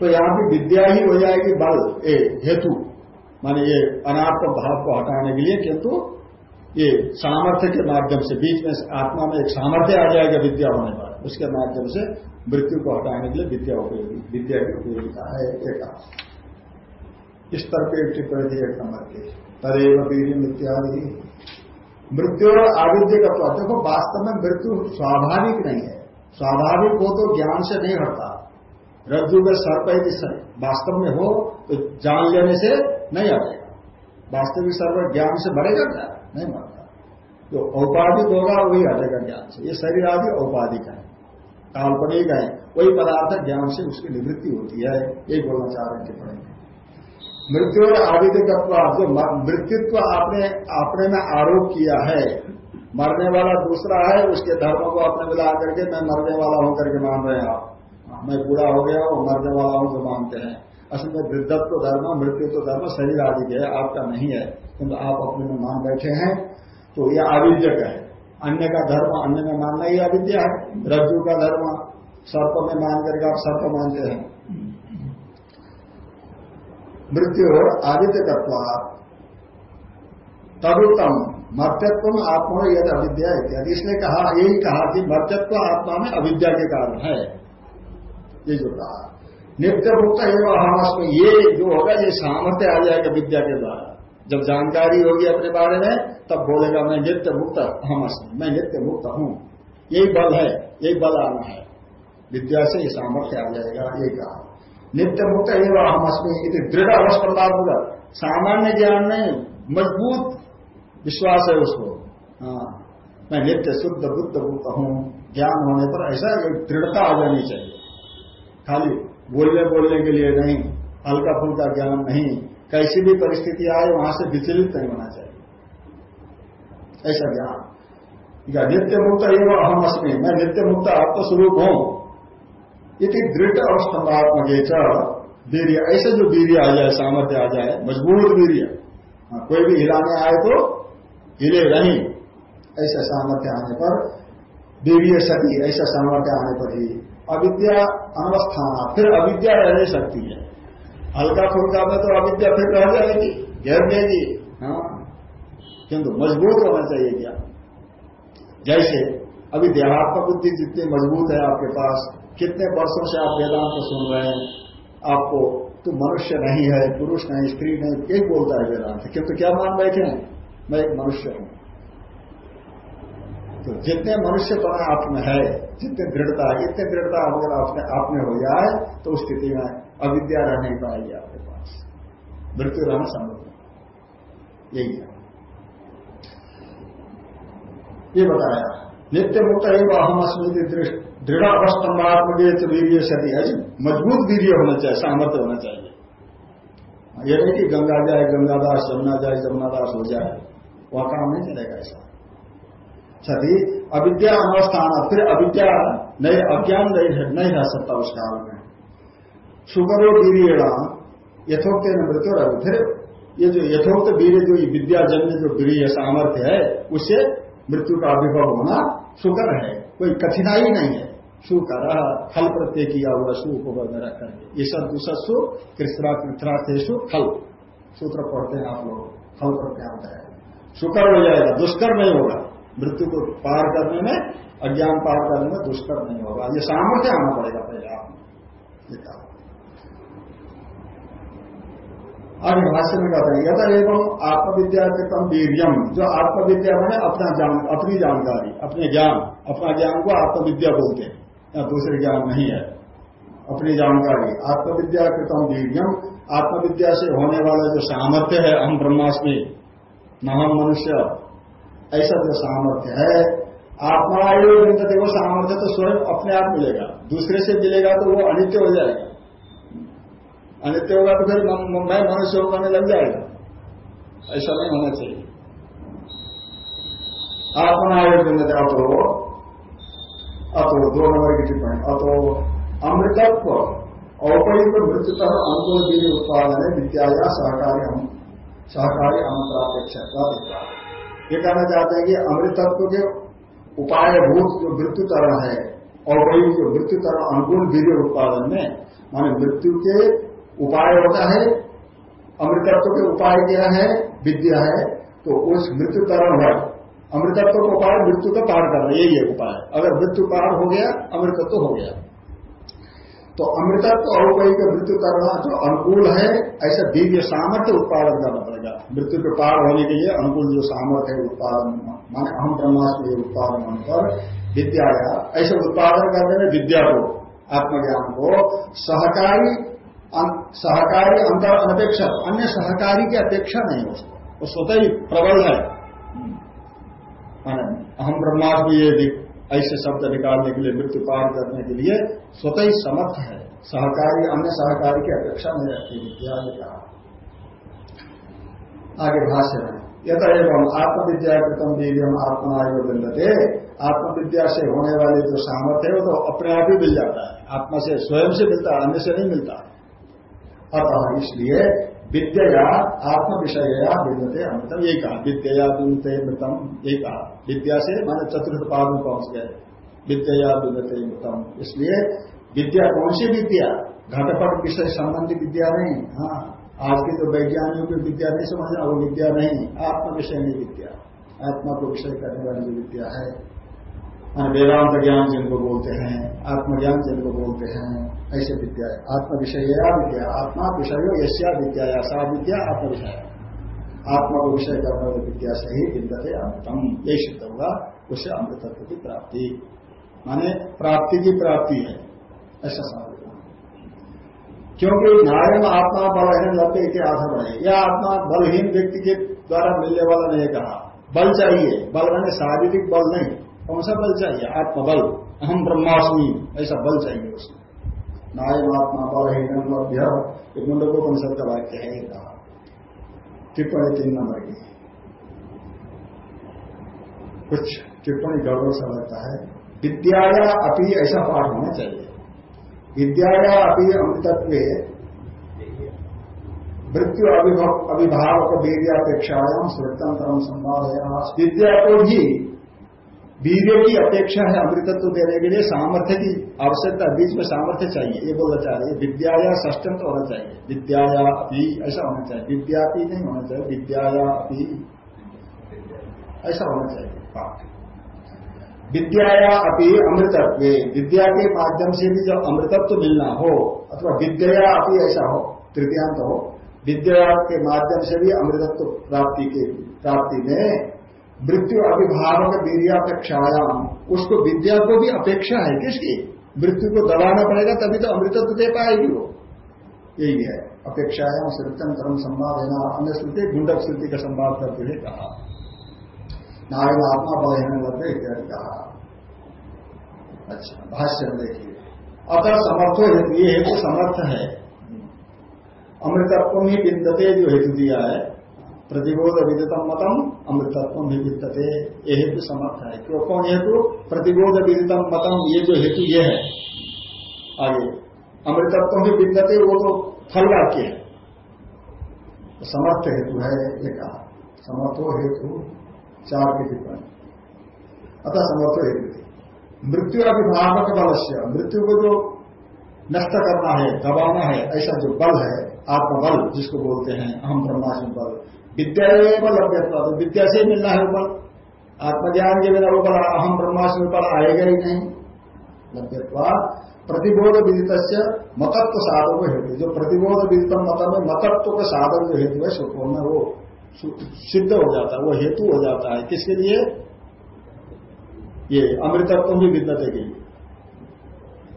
तो यहाँ भी विद्या ही हो जाएगी बल, ए, हेतु। माने ये अनात्म भाव को हटाने के लिए किंतु ये सामर्थ्य के माध्यम से, बीच में आत्मा में एक सामर्थ्य आ जाएगा विद्या होने पर, उसके माध्यम से मृत्यु को हटाने के लिए विद्या उपयोगी, विद्या की उपयोगिता है एक इस तरह एक टिप्पणी थी एक नंबर के तदेव वीर इत्यादि मृत्यु और आविद्य का तो देखो, वास्तव में मृत्यु स्वाभाविक नहीं है। स्वाभाविक हो तो ज्ञान से नहीं हटता। रज्जु में सर्प यदि वास्तव में हो तो जान लेने से नहीं हटेगा। वास्तविक सर्व ज्ञान से बढ़ेगा क्या नहीं मरता। जो औपाधिक होगा वही हटेगा ज्ञान से। ये शरीर आदि औपाधिक है। काल्पनिक है। वही पदार्थ ज्ञान से उसकी निवृत्ति होती है। यही बोलना चाह रहे हैं मृत्यु और आदित्यत्व जो मृत्युत्व आपने अपने में आरोप किया है, मरने वाला दूसरा है, उसके धर्म को अपने मिला करके मैं मरने वाला हूँ करके मान रहे हैं आप। मैं पूरा हो गया हूँ, मरने वाला हूँ जो मानते हैं। असल में वृद्धत्व धर्म, मृत्युत्व धर्म शरीर आदि है, आपका नहीं है। किंतु आप अपने में मान बैठे हैं। तो यह आविद्यक है। अन्य का धर्म, अन्य में मानना ही अविद्या है। रज्जु का धर्म, सर्प में मान करके आप सर्प मानते हैं। मृत्यु हो आदित्य तत्व तदुत्तम मर्त्यत्व आत्मा में यदि अविद्या इत्यादि। इसने कहा, यही कहा कि मर्त्यत्व आत्मा में अविद्या के कारण है। ये जो कहा। नित्य मुक्त एवं अहमस्म, ये जो होगा, ये सामर्थ्य आ जाएगा विद्या के द्वारा। जब जानकारी होगी अपने बारे में, तब बोलेगा, मैं नित्य मुक्त हम मैं नित्य मुक्त हूँ। यही बल है, यही बल आना है। विद्या से ये सामर्थ्य आ जाएगा, ये कहा। नित्य मुक्त एवं हम अस्मी दृढ़ होगा सामान्य ज्ञान नहीं, मज़बूत विश्वास है उसको। हाँ मैं नित्य शुद्ध बुद्ध मुक्त हूँ। ज्ञान होने पर ऐसा एक दृढ़ता आ जानी चाहिए। खाली बोलने बोलने के लिए नहीं हल्का फुल्का ज्ञान नहीं। कैसी भी परिस्थिति आए वहाँ से विचलित नहीं होना चाहिए। ऐसा ज्ञान या नित्य मुक्त एवं अहम अस्मी मैं नित्य मुक्त आत्मस्वरूप हूँ। यदि दृढ़ और स्तंभात्मक वीर्य ऐसे जो वीर्य आ जाए सामर्थ्य आ जाए मज़बूत वीर्य हाँ, कोई भी हिलाने आए तो हिले नहीं। ऐसा सामर्थ्य आने पर वीर्य सती ऐसा सामर्थ्य आने पर ही अविद्या अनवस्थान फिर अविद्या रह सकती है। हल्का फुल्का में तो अविद्या फिर रह जाएगी, घेर देगी। हाँ? किंतु मज़बूत होना चाहिए क्या? जैसे, अभी देहात्म बुद्धि जितनी मज़बूत है आपके पास, कितने वर्षों से आप वेदांत को सुन रहे हैं, आपको तो मनुष्य नहीं है, पुरुष नहीं, स्त्री नहीं यही बोलता है वेदांत। किंतु क्या मान बैठे हैं? मैं एक मनुष्य हूँ। तो जितने मनुष्य पना आप में है, जितने दृढ़ता है इतने दृढ़ता अगर आपने आप में हो जाए तो उस स्थिति में अविद्या रह नहीं पाएगी आपके पास। मृत्यु रहना संभव नहीं। यही है। ये बताया, नित्य मुक्त एवं अहम स्मृति दृढ़ अवस्तंभात्मक वीर सदी है मज़बूत वीर्य होना चाहिए, सामर्थ्य होना चाहिए। ये नहीं कि गंगा जाए, गंगादास जमुना जाए जमुनादास हो जाए। वह काम नहीं चलेगा ऐसा। सदी अविद्या अवस्थान, फिर अविद्या नहीं अज्ञान नहीं रह सकता उस काल में। सुगरो वीर यथोक्त मृत्यु रह फिर ये जो यथोक्त वीर, जो विद्याजन्य जो वीर सामर्थ्य है, उससे मृत्यु का अभिभव होना सुकर है। कोई कठिनाई नहीं है। सुकर, फल प्रत्यय किया हुआ सु उपवर्ग रख करके ये सब दुसस्सु, कृष्णा कृथराथेशु फल। सूत्र पढ़ते हैं आप लोग, फल प्रत्यय होता है। सुकर हो जाएगा, दुष्कर नहीं होगा। मृत्यु को पार करने में, अज्ञान पार करने में दुष्कर नहीं होगा। ये सामर्थ्य आना पड़ेगा पहले आप ये कहा। आगे भाष्य में कहते हैं यथा एवं आत्मविद्या के कम वीरियम जो आत्मविद्या बने, अपना जान, अपनी जानकारी, अपने ज्ञान, अपना ज्ञान को आत्मविद्या बोलते हैं। या दूसरे ज्ञान नहीं है। अपनी जानकारी आत्मविद्या के कम वीरियम आत्मविद्या से होने वाला जो सामर्थ्य है हम ब्रह्मास्मि महान मनुष्य, ऐसा जो सामर्थ्य है, आत्मा वो सामर्थ्य तो स्वयं अपने आप मिलेगा। दूसरे से मिलेगा तो वो अनित्य हो जाएगा। अनित्य होगा तो फिर मैं मनुष्य होगा होने लग जाएगा ऐसा नहीं होना चाहिए आत्मनायोजन अतो अतो दो नंबर की टिप्पणी अतो अमृतत्व औपयुक्त मृत्युतः बीज उत्पादन है विद्या या सहकारी सहकारी अमृतापेक्षा ये कहना चाहते हैं कि अमृतत्व के उपाय भूत जो मृत्यु तरण है औपयुक्त मृत्यु तरण अनुकूल बीज उत्पादन में माने मृत्यु के उपाय होता है, अमृतत्व के उपाय क्या है, विद्या है तो उस मृत्यु तरण है। अमृतत्व का उपाय, मृत्यु का पार करना, यही है उपाय अगर मृत्यु पार हो गया, अमृतत्व हो गया। तो अमृतत्व और कोई का मृत्यु करना जो अनुकूल है, ऐसा दिव्य सामर्थ्य उत्पादन करना पड़ेगा। मृत्यु के पार होने के लिए अनुकूल जो सामर्थ्य है, उत्पादन, माने अहम ब्रह्मास्म उत्पादन होने पर विद्या ऐसे उत्पादन करने में विद्या को, आत्मज्ञान को सहकारी सहकारी अंतर अनपेक्षा, अन्य सहकारी की अपेक्षा नहीं हो सकता। वो स्वतः ही प्रबल है। हम ब्रह्मास्म ये ऐसे शब्द निकालने के लिए, मृत्यु पार करने के लिए स्वतः ही समर्थ है। सहकारी, अन्य सहकारी की अपेक्षा नहीं रखती विद्या ने कहा। आगे भाष्य में यथ एवं आत्मविद्या कृतम वीरियम आत्मा बिंदते आत्मविद्या से होने वाले जो सामर्थ्य है, वो तो अपने आप ही मिल जाता है। आत्मा से, स्वयं से मिलता है, अन्य से नहीं मिलता। अतः इसलिए विद्या आत्म विषय या विद्यते अमृतम यही कहा विद्या विद्यते मृतम यही कहा विद्या से माने चतुर्थ पाद में पहुँच गए। विद्या विद्यते मृतम। इसलिए विद्या कौन सी विद्या? घटपट विषय संबंधी विद्या नहीं। हाँ आज के जो वैज्ञानिकों की विद्या नहीं समझना, वो विद्या नहीं। आत्म विषय नहीं विद्या। आत्मा को विषय करने वाली विद्या है वेदांत ज्ञान जिनको बोलते हैं, आत्मज्ञान जिनको बोलते हैं, ऐसे विद्या है आत्म विषय विद्या, आत्मा विषय यश्या विद्या या सा विद्या आत्म विषय आत्मा को विषय करने वाले विद्या से ही विद्यते अमृतम यही सिद्ध होगा उससे अमृतत्व की प्राप्ति। माने प्राप्ति की प्राप्ति है, ऐसा समझना क्योंकि नारायण आत्मा बलहीन लगते के आधार है। यह आत्मा बलहीन व्यक्ति के द्वारा मिलने वाला नहीं कहा। बल चाहिए। बल मैंने शारीरिक बल नहीं। कौन सा बल चाहिए? आत्मबल। अहम ब्रह्मास्मि। ऐसा बल चाहिए उसमें। नारायण आत्मा बलहीन लभ्य एक। मुंडकोपनिषद का वाक्य है कहा टिप्पणी तीन नंबर की। कुछ टिप्पणी गौरव सा लगता है। विद्याया अपी ऐसा पाठ होना चाहिए। विद्याया अपी अमृतत्व मृत्यु अभिभावक वीर्यापेक्षायाम सुरतंत्र संवाद है विद्या को भी वीर्य की अपेक्षा है अमृतत्व देने के लिए, सामर्थ्य की आवश्यकता, बीच में सामर्थ्य चाहिए, ये बोलना चाह रहे विद्याया षष्टम होना चाहिए। विद्याया अपी, ऐसा होना चाहिए। विद्यापी नहीं होना चाहिए, विद्याया अपी। ऐसा होना चाहिए। पाठ विद्याया अपी अमृतत्व। विद्या के माध्यम से भी जब अमृतत्व मिलना हो, अथवा विद्या अपी ऐसा हो, तृतीयांत हो, विद्या के माध्यम से भी अमृतत्व प्राप्ति के, प्राप्ति में मृत्यु अभिभावक वीरियापेक्षायाम उसको विद्या को भी अपेक्षा है किसकी? मृत्यु को दबाना पड़ेगा तभी तो अमृतत्व दे पाएगी वो। यही है। अपेक्षायाम श्रुतन कर्म संवाद है ना अन्य श्रुति गुंडक श्रुति का संवाद करते हुए कहा। नारायण आत्मा बलहीन लगे इत्यादि कहा। अच्छा भाष्य देखिए। अतः समर्थो हेतु, ये हेतु समर्थ है। अमृतत्व ही बिंदते जो हेतु दिया है प्रतिबोध विदितम मतम अमृतत्व भी ये हेतु समर्थ है। क्यों? कौन हेतु? प्रतिबोध विदितम मतम, ये जो हेतु ये है। आगे। अमृतत्व भी विद्यते वो तो फल वाक्य है। तो समर्थ हेतु है, ये कहा। समर्थो हेतु, चार की टिप्पणी। अतः समर्थो हेतु। मृत्यु अभिभावक बल से मृत्यु को जो नष्ट करना है, दबाना है, ऐसा जो बल है, आत्मबल, जिसको बोलते हैं, अहम ब्रह्मास्म बल। विद्या लभ्यत्व तो विद्या से मिलना है ऊपर। आत्मज्ञान के बिना ऊपर अहम ब्रह्मास्म ऊपर आएगा ही नहीं। लभ्यत्व प्रतिबोध विदित मतत्व साधन हेतु। जो प्रतिबोध विदित मत में मतत्व का साधन जो हेतु है, सुखों में वो सिद्ध हो जाता है, वो हेतु हो जाता है। किसके लिए? ये अमृतत्व भी विद्यते के लिए।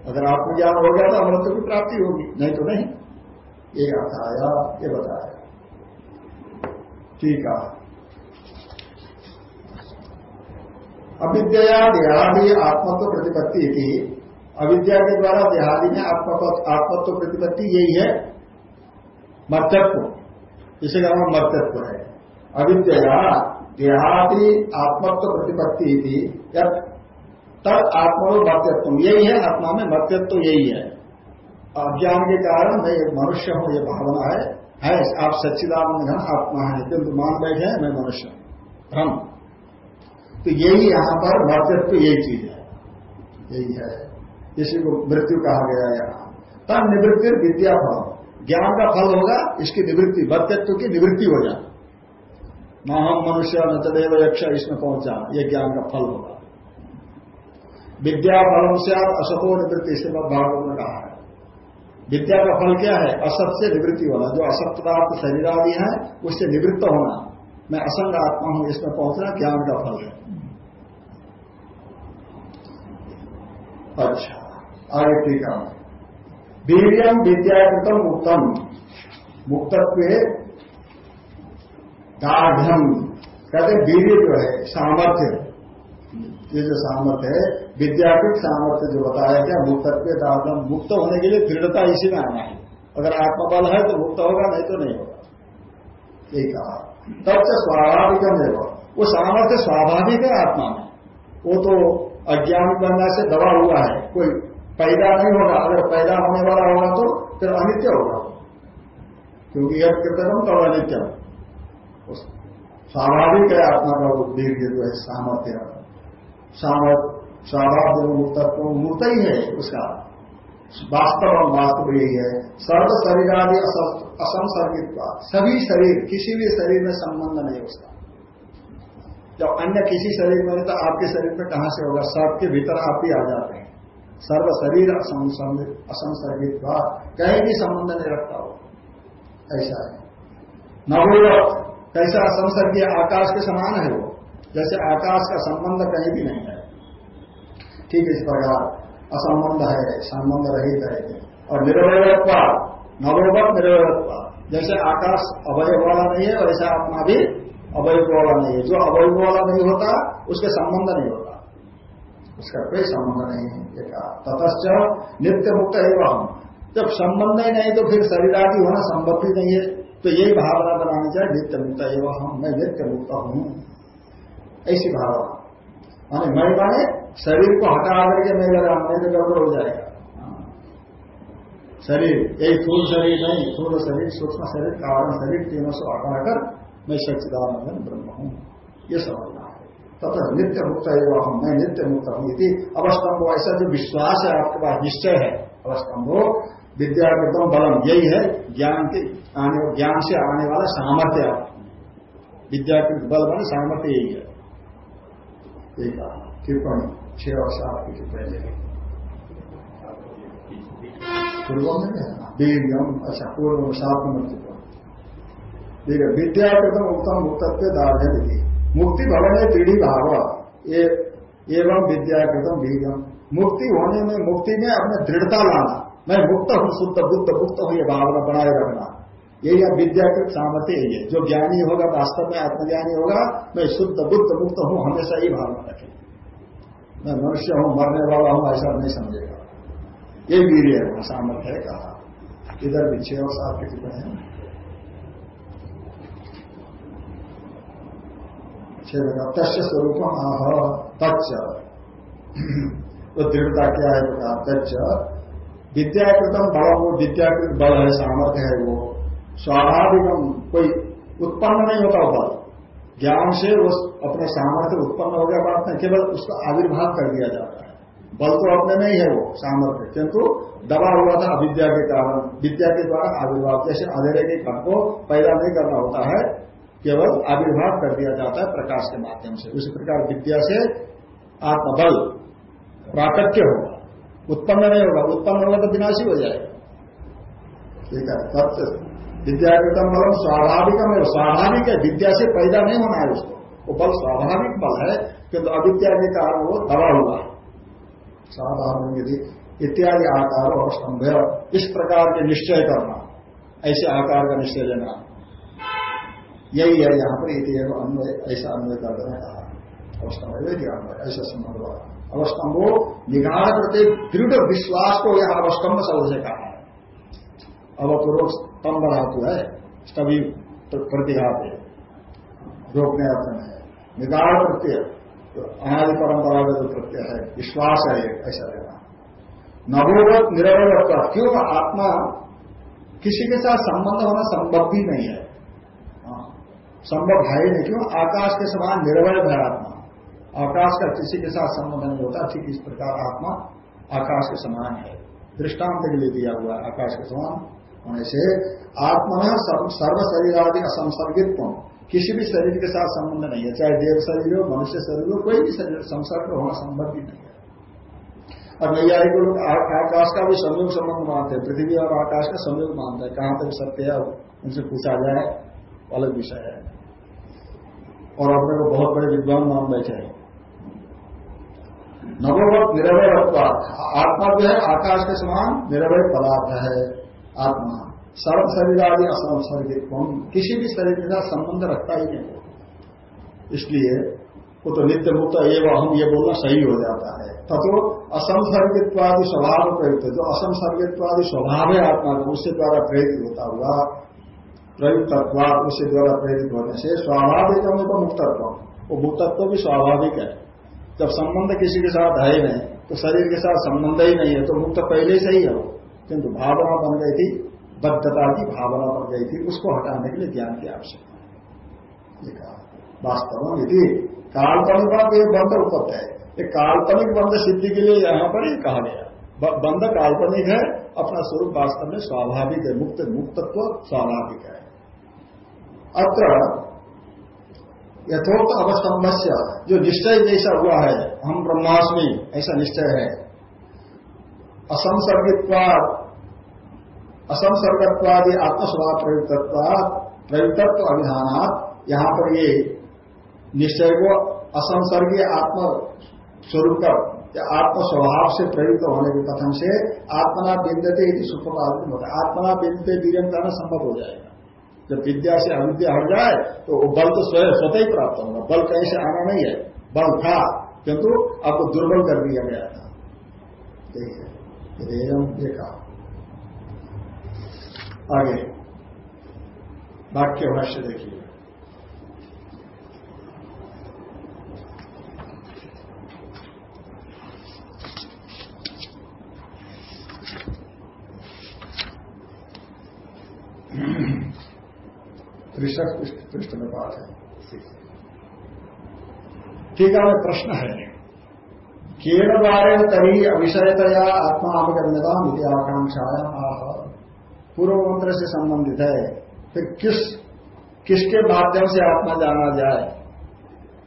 अगर आत्मज्ञान हो गया तो अमृत की प्राप्ति होगी। नहीं तो नहीं। ये अर्थ आया ये बताया। ठीक है। अविद्या देहादि आत्मत्व प्रतिपत्ति की अविद्या के द्वारा देहादि में आत्मत्व प्रतिपत्ति यही है। मर्तत्व इसे का नाम मर्तत्व है। अविद्या देहादि आत्मत्व प्रतिपत्ति थी तब आत्मा मर्त्यत्व। यही है आत्मा में मर्त्यत्व यही है। अज्ञान के कारण मैं एक मनुष्य हूँ यह भावना है। है आप सच्चिदानंद घन आत्मा है किंतु मान बैठे हैं, मैं मनुष्य भ्रम। तो यही यहाँ पर मर्तत्व यही चीज़ है। यही है। इसी को मृत्यु कहा गया यहाँ। तब निवृत्ति विद्या फल। ज्ञान का फल होगा, इसकी निवृत्ति मर्तत्व की निवृत्ति हो जाए। न हम मनुष्य, न तदेव यक्ष, इसमें पहुँच जाना। यह ज्ञान का फल होगा। विद्या फलों से आप असतो निवृत्ति इसके बाद भागवत में कहा है। विद्या का फल क्या है? असत से निवृत्ति होना। जो असत पदार्थ शरीर आदि है, उससे निवृत्त होना। मैं असंग आत्मा हूँ, इसमें पहुँचना ज्ञान का फल है। अच्छा आगे टीका वीरियम विद्याकृतम उत्तम मुक्तत्व दाढ़ कहते वीर जो है, सामर्थ्य। ये जो सामर्थ्य है विद्यापीठ सामर्थ्य जो बताया गया मुक्तत्व दादम मुक्त होने के लिए दृढ़ता इसी में आना है। अगर आत्मबल है तो मुक्त होगा, नहीं तो नहीं होगा। ये कहा। तब से स्वाभाविक वो। सामर्थ्य स्वाभाविक है, आत्मा में। वो तो अज्ञान बनना से दबा हुआ है। कोई पैदा नहीं होगा। अगर पैदा होने वाला होगा तो फिर अनित्य होगा। क्योंकि यह कृतम तो अनित्य स्वाभाविक है आत्मा का दीर्घ जो है सामर्थ्य सामर्थ्य स्वभाव मुक्तत्व मुक्त ही है उसका। वास्तव और वास्तव यही है। सर्व शरीर आदि असंसर्गित सभी शरीर, किसी भी शरीर में संबंध नहीं उसका। जब अन्य किसी शरीर में तो आपके शरीर में कहाँ से होगा? सबके भीतर आप ही आ जाते हैं। सर्व शरीर असंसर्गित कहीं भी संबंध नहीं रखता हो ऐसा है। नवोत कैसा असंसर्गीय आकाश के समान है वो? जैसे आकाश का संबंध कहीं भी नहीं है। ठीक इस प्रकार असंबंध है, संबंध रहित है। और निरवयत्व नवोवत निरवयत्व। जैसे आकाश अवयव वाला नहीं है, वैसे आत्मा भी अवयव वाला नहीं है। जो अवयव वाला नहीं होता, उसके संबंध नहीं होता। उसका कोई संबंध नहीं है ततश्च नित्य मुक्त एवं। जब संबंध ही नहीं तो फिर शरीर आदि होना संभव ही नहीं है। तो यही भावना बनानी चाहिए नित्य मुक्त एवं। हम मैं नित्य मुक्त हूँ। ऐसी भावना। माने मैं माने शरीर को हटा करके मैं लगा मैं तो गड़बड़ हो जाएगा शरीर यही फूल शरीर नहीं फूल शरीर, सूक्ष्म शरीर, कारण शरीर, तीनों से हटाकर मैं सच्चिदानंद ब्रह्म हूँ। ये समझना है। तथा नित्य मुक्त एवं हम मैं, नित्य मुक्त हूँ यदि अवस्थम्भो, ऐसा जो विश्वास है, आपके पास निश्चय है, अवस्थम्भो विद्या एकदम बलम यही है, ज्ञान के आने, ज्ञान से आने वाला सामर्थ्य के बल बने, सामर्थ्य यही है। एक टिप्पणी। छह और सात की टिप्पणी पूर्व में है वीरियम अच्छा पूर्व में सात नंबर टिप्पणी ठीक है विद्या प्रथम उत्तम मुक्तत्व दार्ढ्य विधि मुक्ति भवन है पीढ़ी भाव एवं विद्या कृतम वीरियम मुक्ति होने में मुक्ति में अपने दृढ़ता लाना मैं मुक्त हूँ शुद्ध बुद्ध मुक्त हूँ ये भावना बनाए रखना यही अब विद्याकृत सामर्थ्य यही है जो ज्ञानी होगा वास्तव में आत्मज्ञानी होगा मैं शुद्ध बुद्ध मुक्त हूँ हमेशा ही भावना रखे मैं मनुष्य हूँ, मरने वाला हूँ, ऐसा नहीं समझेगा। ये वीर है सामर्थ्य है कहा। इधर भी छह और सात के टिप्पणी है? छह तस्य स्वरूप आह, तच्च। तो दृढ़ता क्या है तो कहा, तच्च। विद्याकृतम बल वो विद्याकृत बल है, सामर्थ्य है वो। स्वाभाविक कोई उत्पन्न नहीं होता बल। ज्ञान से उस अपने सामर्थ्य उत्पन्न हो गया बात नहीं, केवल उसका आविर्भाव कर दिया जाता है। बल तो अपने नहीं है वो, सामर्थ्य। किंतु दबा हुआ था अविद्या के कारण। विद्या के द्वारा आविर्भाव, जैसे अंधेरे के घर को पैदा नहीं करना होता है, केवल आविर्भाव कर दिया जाता है प्रकाश के माध्यम से। उसी प्रकार विद्या से आत्मबल प्राकट्य होगा। उत्पन्न नहीं होगा। उत्पन्न होगा तो विनाशी हो जाएगा। ठीक है, तत्व। विद्याकृतम बलम स्वाभाविकम है। स्वाभाविक है, विद्या से पैदा नहीं होना है उसको। वो बल स्वाभाविक बल है किंतु अविद्या के कारण वो दबा हुआ। है साधारण यदि इत्यादि आकार और स्तंभ इस प्रकार के निश्चय करना, ऐसे आकार का निश्चय लेना। यही है यहाँ पर अन्वय, ऐसा अन्वय कर देना कहा। अवस्तंभ ऐसा संबंध हुआ। अवस्तंभो निगाह प्रति दृढ़ विश्वास को यह अवस्तंभ शब्द से कहा। अवपूर्वक स्तंभ धातु है सभी प्रतिघात है रोकने अर्थ में है। निगाड़ प्रत्यय तो अनादि परंपरागत जो प्रत्यय है विश्वास है ऐसा रहना नवोगत निरवय क्यों आत्मा किसी के साथ संबंध होना संभव भी नहीं है? हाँ, संभव है ही नहीं क्यों? आकाश के समान निरवय है आत्मा। आकाश का किसी के साथ संबंध नहीं होता ठीक इस प्रकार आत्मा आकाश के समान है। दृष्टांत के लिए दिया हुआ है आकाश के समान होने से आत्मा सर्व शरीर आदि असंसर्गित किसी भी शरीर के साथ संबंध नहीं है, चाहे देव शरीर हो, मनुष्य शरीर हो, कोई भी शरीर संसर्ग होना संभव ही नहीं है। और नैयायिक लोग आकाश का भी संयोग संबंध मानते हैं, पृथ्वी और आकाश का संयोग मानते हैं। कहाँ तक सत्य है उनसे पूछा जाए, अलग विषय है। और अपने को बहुत बड़े विद्वान मान बैठे हैं। नवोवत निरवय आत्मा जो है, आकाश के समान निरवय पदार्थ है, आत्मा। सर्व शरीर आदि असंसर्गित किसी भी शरीर के साथ संबंध रखता ही नहीं। इसलिए वो तो नित्य मुक्त एवं हम ये बोलना सही हो जाता है। तथो असंसर्गित्वादि स्वभाव प्रयुक्त जो असंसर्गित्वादि स्वभाव है आत्मा का, उससे द्वारा प्रेरित होता हुआ, प्रयुक्तत्वाद उससे द्वारा प्रेरित होने से स्वाभाविक हम तो मुक्तत्व वो मुक्तत्व भी स्वाभाविक है। जब संबंध किसी के साथ है नहीं तो शरीर के साथ संबंध ही नहीं है तो मुक्त पहले से ही है किंतु भावना बन गई थी बद्धता की भावना बन गई थी, उसको हटाने के लिए ज्ञान की आवश्यकता है। कहा। वास्तव यदि काल्पनिक बात ये बंध उपलब्ध है ये काल्पनिक बंध सिद्धि के लिए यहाँ पर ही कहा गया। बंध काल्पनिक है, अपना स्वरूप वास्तव में स्वाभाविक है, मुक्त, मुक्तत्व स्वाभाविक है। अत्र यथोक्त अवस्तंभ जो निश्चय जैसा हुआ है हम ब्रह्माष्टमी ऐसा निश्चय है। असंसर्गित्वाद असंसर्गत्वादि आत्मस्वभाव प्रयुक्तत्वाद प्रयुक्तत्व अभिधानात, यहाँ पर ये निश्चय को असंसर्गीय आत्म स्वरूप का आत्म स्वभाव से प्रयुक्त होने के कथन से आत्मना बिंदते यदि सुखपालन होता है। आत्मना बिंदते वीरम करना संभव हो जाएगा। जब विद्या से अविद्या हट जाए तो वो बल तो स्वयं स्वतः ही प्राप्त होगा। बल कहीं से आना नहीं है। बल था, किंतु आपको दुर्बल कर दिया गया था। देखिए देखा आगे। वाक्य भाष्य देखिए। पृष्ठ में बात है। ठीक है प्रश्न है। केण द्वारे तरी अविषयतया आत्मा अवगम्यता आकांक्षाया आह। पूर्व मंत्र से संबंधित है। फिर किस, किसके माध्यम से आत्मा जाना जाए?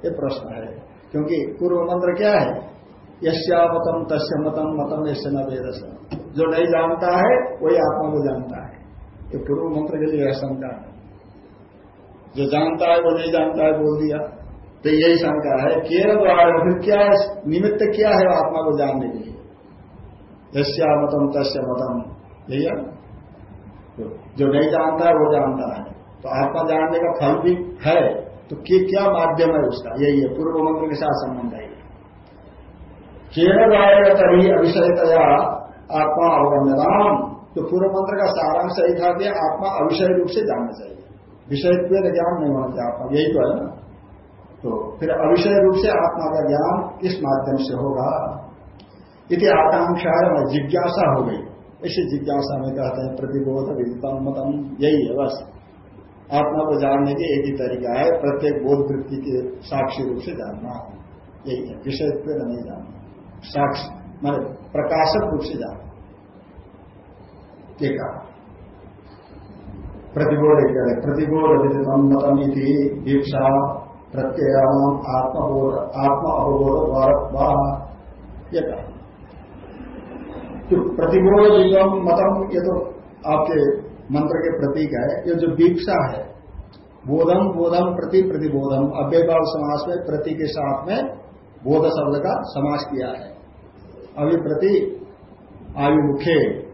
ये प्रश्न है। क्योंकि पूर्व मंत्र क्या है? यश्यामतम तस्य मतम मतम यश्य न जो नहीं जानता है, वही आत्मा को जानता है। ये पूर्व मंत्र के लिए शंका है। जो जानता है, वो नहीं जानता है, बोल दिया। तो यही शंका है। केवल द्वारा फिर क्या निमित्त क्या है आत्मा को जानने के लिए? यश्या मतम तस्य मतम यही जो नहीं जानता है, वो जानता है। तो आत्मा जानने का फल भी है तो क्या माध्यम है उसका? यही है, पूर्व मंत्र के साथ संबंध है केवल द्वारा तभी अभिषयतया आत्मा अवगम्यताम। तो पूर्व मंत्र का सारांश यही था कि आत्मा अविषय रूप से जानना चाहिए। विषय ज्ञान नहीं होना चाहिए आत्मा। यही तो है ना? तो फिर अविषय रूप से आत्मा का ज्ञान किस माध्यम से होगा? इति आकांक्षा है जिज्ञासा हो गई। ऐसी जिज्ञासा में कहते हैं, प्रतिबोध विदितम मतम यही है बस। आत्मा को जानने के एक ही तरीका है, प्रत्येक बोध वृत्ति के साक्षी रूप से जानना। यही है विषय नहीं जानना। साक्षी, मान प्रकाशक रूप से जानना। ठीक है। प्रतिबोध प्रतिबोध मतम दीक्षा, प्रत्ययाम आत्मबोध, आत्म अवबोध द्वारा ये कहा। तो प्रतिबोध विगम मतम, ये तो आपके मंत्र के प्रतीक है, ये जो दीक्षा है, बोधम बोधम प्रति प्रतिबोधम अव्यभाव समास में प्रति के साथ में बोध शब्द का समास किया है। अभी प्रति आयु मुखे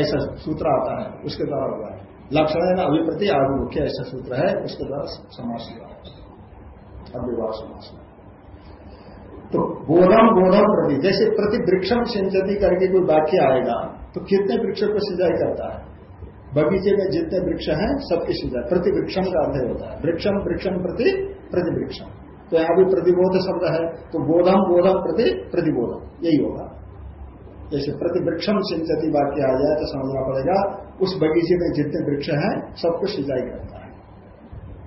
ऐसा सूत्र आता है, उसके द्वारा हुआ है। लक्षण है ना, अभिप्रति आयु मुख्य ऐसा सूत्र है, उसके द्वारा समास हुआ है। अव्यवाह समास तो बोधम बोधम प्रति, जैसे प्रति वृक्षम सिंचती करके कोई वाक्य आएगा तो कितने वृक्षों को सिंचाई करता है? बगीचे में जितने वृक्ष हैं, सबकी सिंचाई, प्रति वृक्षम का अर्थ होता है। वृक्षम वृक्षम प्रति प्रतिवृक्षम तो यहाँ भी प्रतिबोध शब्द है तो बोधम बोधम प्रति, प्रतिबोधम, यही होगा। जैसे प्रतिवृक्षम सिंचती वाक्य आ जाए तो समझना पड़ेगा, उस बगीचे में जितने वृक्ष हैं, सबको सिंचाई करता है।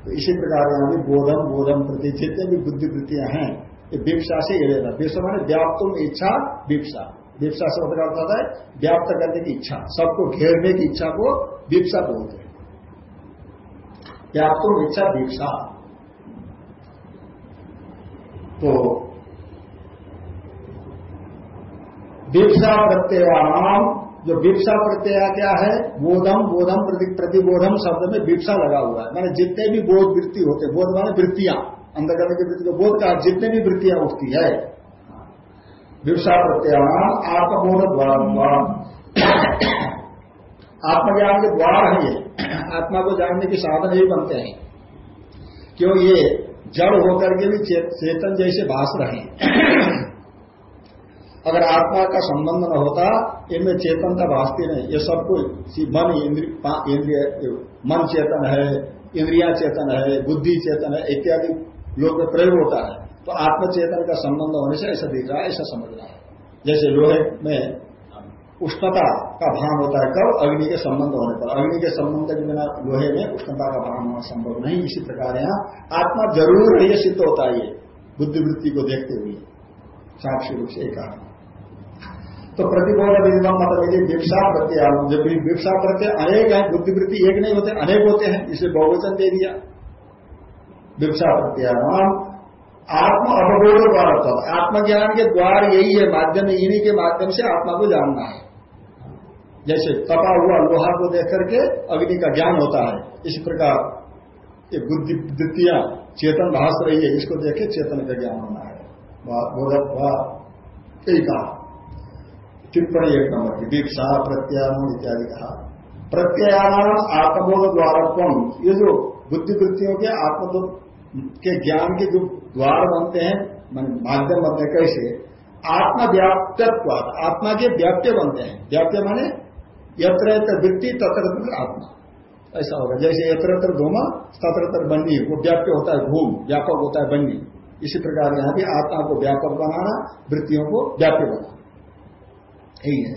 तो इसी प्रकार यहाँ भी बोधम बोधम प्रति, जितने भी बुद्धि वृत्तियाँ हैं ये विपसा से ये लेना। विश्व माने व्याप्तुम इच्छा विपसा विपसा शब्द का अर्थ है व्याप्त करने की इच्छा। सबको घेरने की इच्छा को विपसा बोलते हैं। व्याप्तुम इच्छा विपसा तो विपसा प्रत्ययाम जो विप्सा प्रत्यय क्या है? बोधम बोधम प्रतिबोधम शब्द में विप्सा लगा हुआ है। मैंने जितने भी बोध वृत्ति होते बोध माने वृत्तियाँ। अंदर करने की वृत्ति बोध का जितने भी वृत्तियाँ उठती है विप्सा प्रत्याम आत्मबोध द्वार आत्मज्ञान के द्वार है ये। आत्मा को जानने के साधन ही बनते हैं। क्यों? ये जड़ होकर के भी चेतन जैसे भाष रहे अगर आत्मा का संबंध न होता, इनमें चेतनता भाषती नहीं। ये सब कुछ मन इंद्रिय मन चेतन है, इंद्रिया चेतन है, बुद्धि चेतन है, इत्यादि योग में प्रयोग होता है तो आत्म चेतन का संबंध होने से ऐसा दिख रहा है, ऐसा समझना है। जैसे लोहे में उष्णता का भान होता है, कब? अग्नि के संबंध होने पर। अग्नि के संबंध के बिना लोहे में उष्णता का भान होना संभव नहीं, इसी प्रकार यहाँ आत्मा ज़रूर है सिद्ध होता है ये, बुद्धिवृत्ति को देखते हुए, साक्षी रूप से कहा तो प्रतिबोध विधम मतलब ये विपसा प्रत्यय, जब विपसा प्रत्यय अनेक है, बुद्धिवृत्ति एक नहीं होते, अनेक होते हैं, इसे बहुवचन दे दिया। विपसा प्रत्यय आत्म अवबोध द्वारा तो आत्मज्ञान के द्वार यही है, माध्यम इन्हीं के माध्यम से आत्मा को जानना है। जैसे तपा हुआ लोहा को देख करके अग्नि का ज्ञान होता है, इस प्रकार ये बुद्धि द्वितीय चेतन भाष रही है, इसको देख के चेतन का ज्ञान होना है। यही कहा। टिप्पणी एक नंबर की दीक्षा प्रत्यान इत्यादि कहा। प्रत्यान आत्मबोध द्वारा ये जो बुद्धिवृत्तियों के आत्मबोध के ज्ञान के जो द्वार बनते हैं माध्यम बनते हैं कैसे? आत्मा व्याप्तत्व आत्मा के व्याप्य बनते हैं। व्याप्य माने यत्र वृत्ति तत्र तत्र आत्मा। ऐसा होगा। जैसे यत्र यत्र धूमा तत्र तत्र बन्नी, वो व्याप्य होता है घूम, व्यापक होता है बन्नी। इसी प्रकार यहाँ भी आत्मा को व्यापक बनाना, वृत्तियों को व्याप्य बनाना। यही है।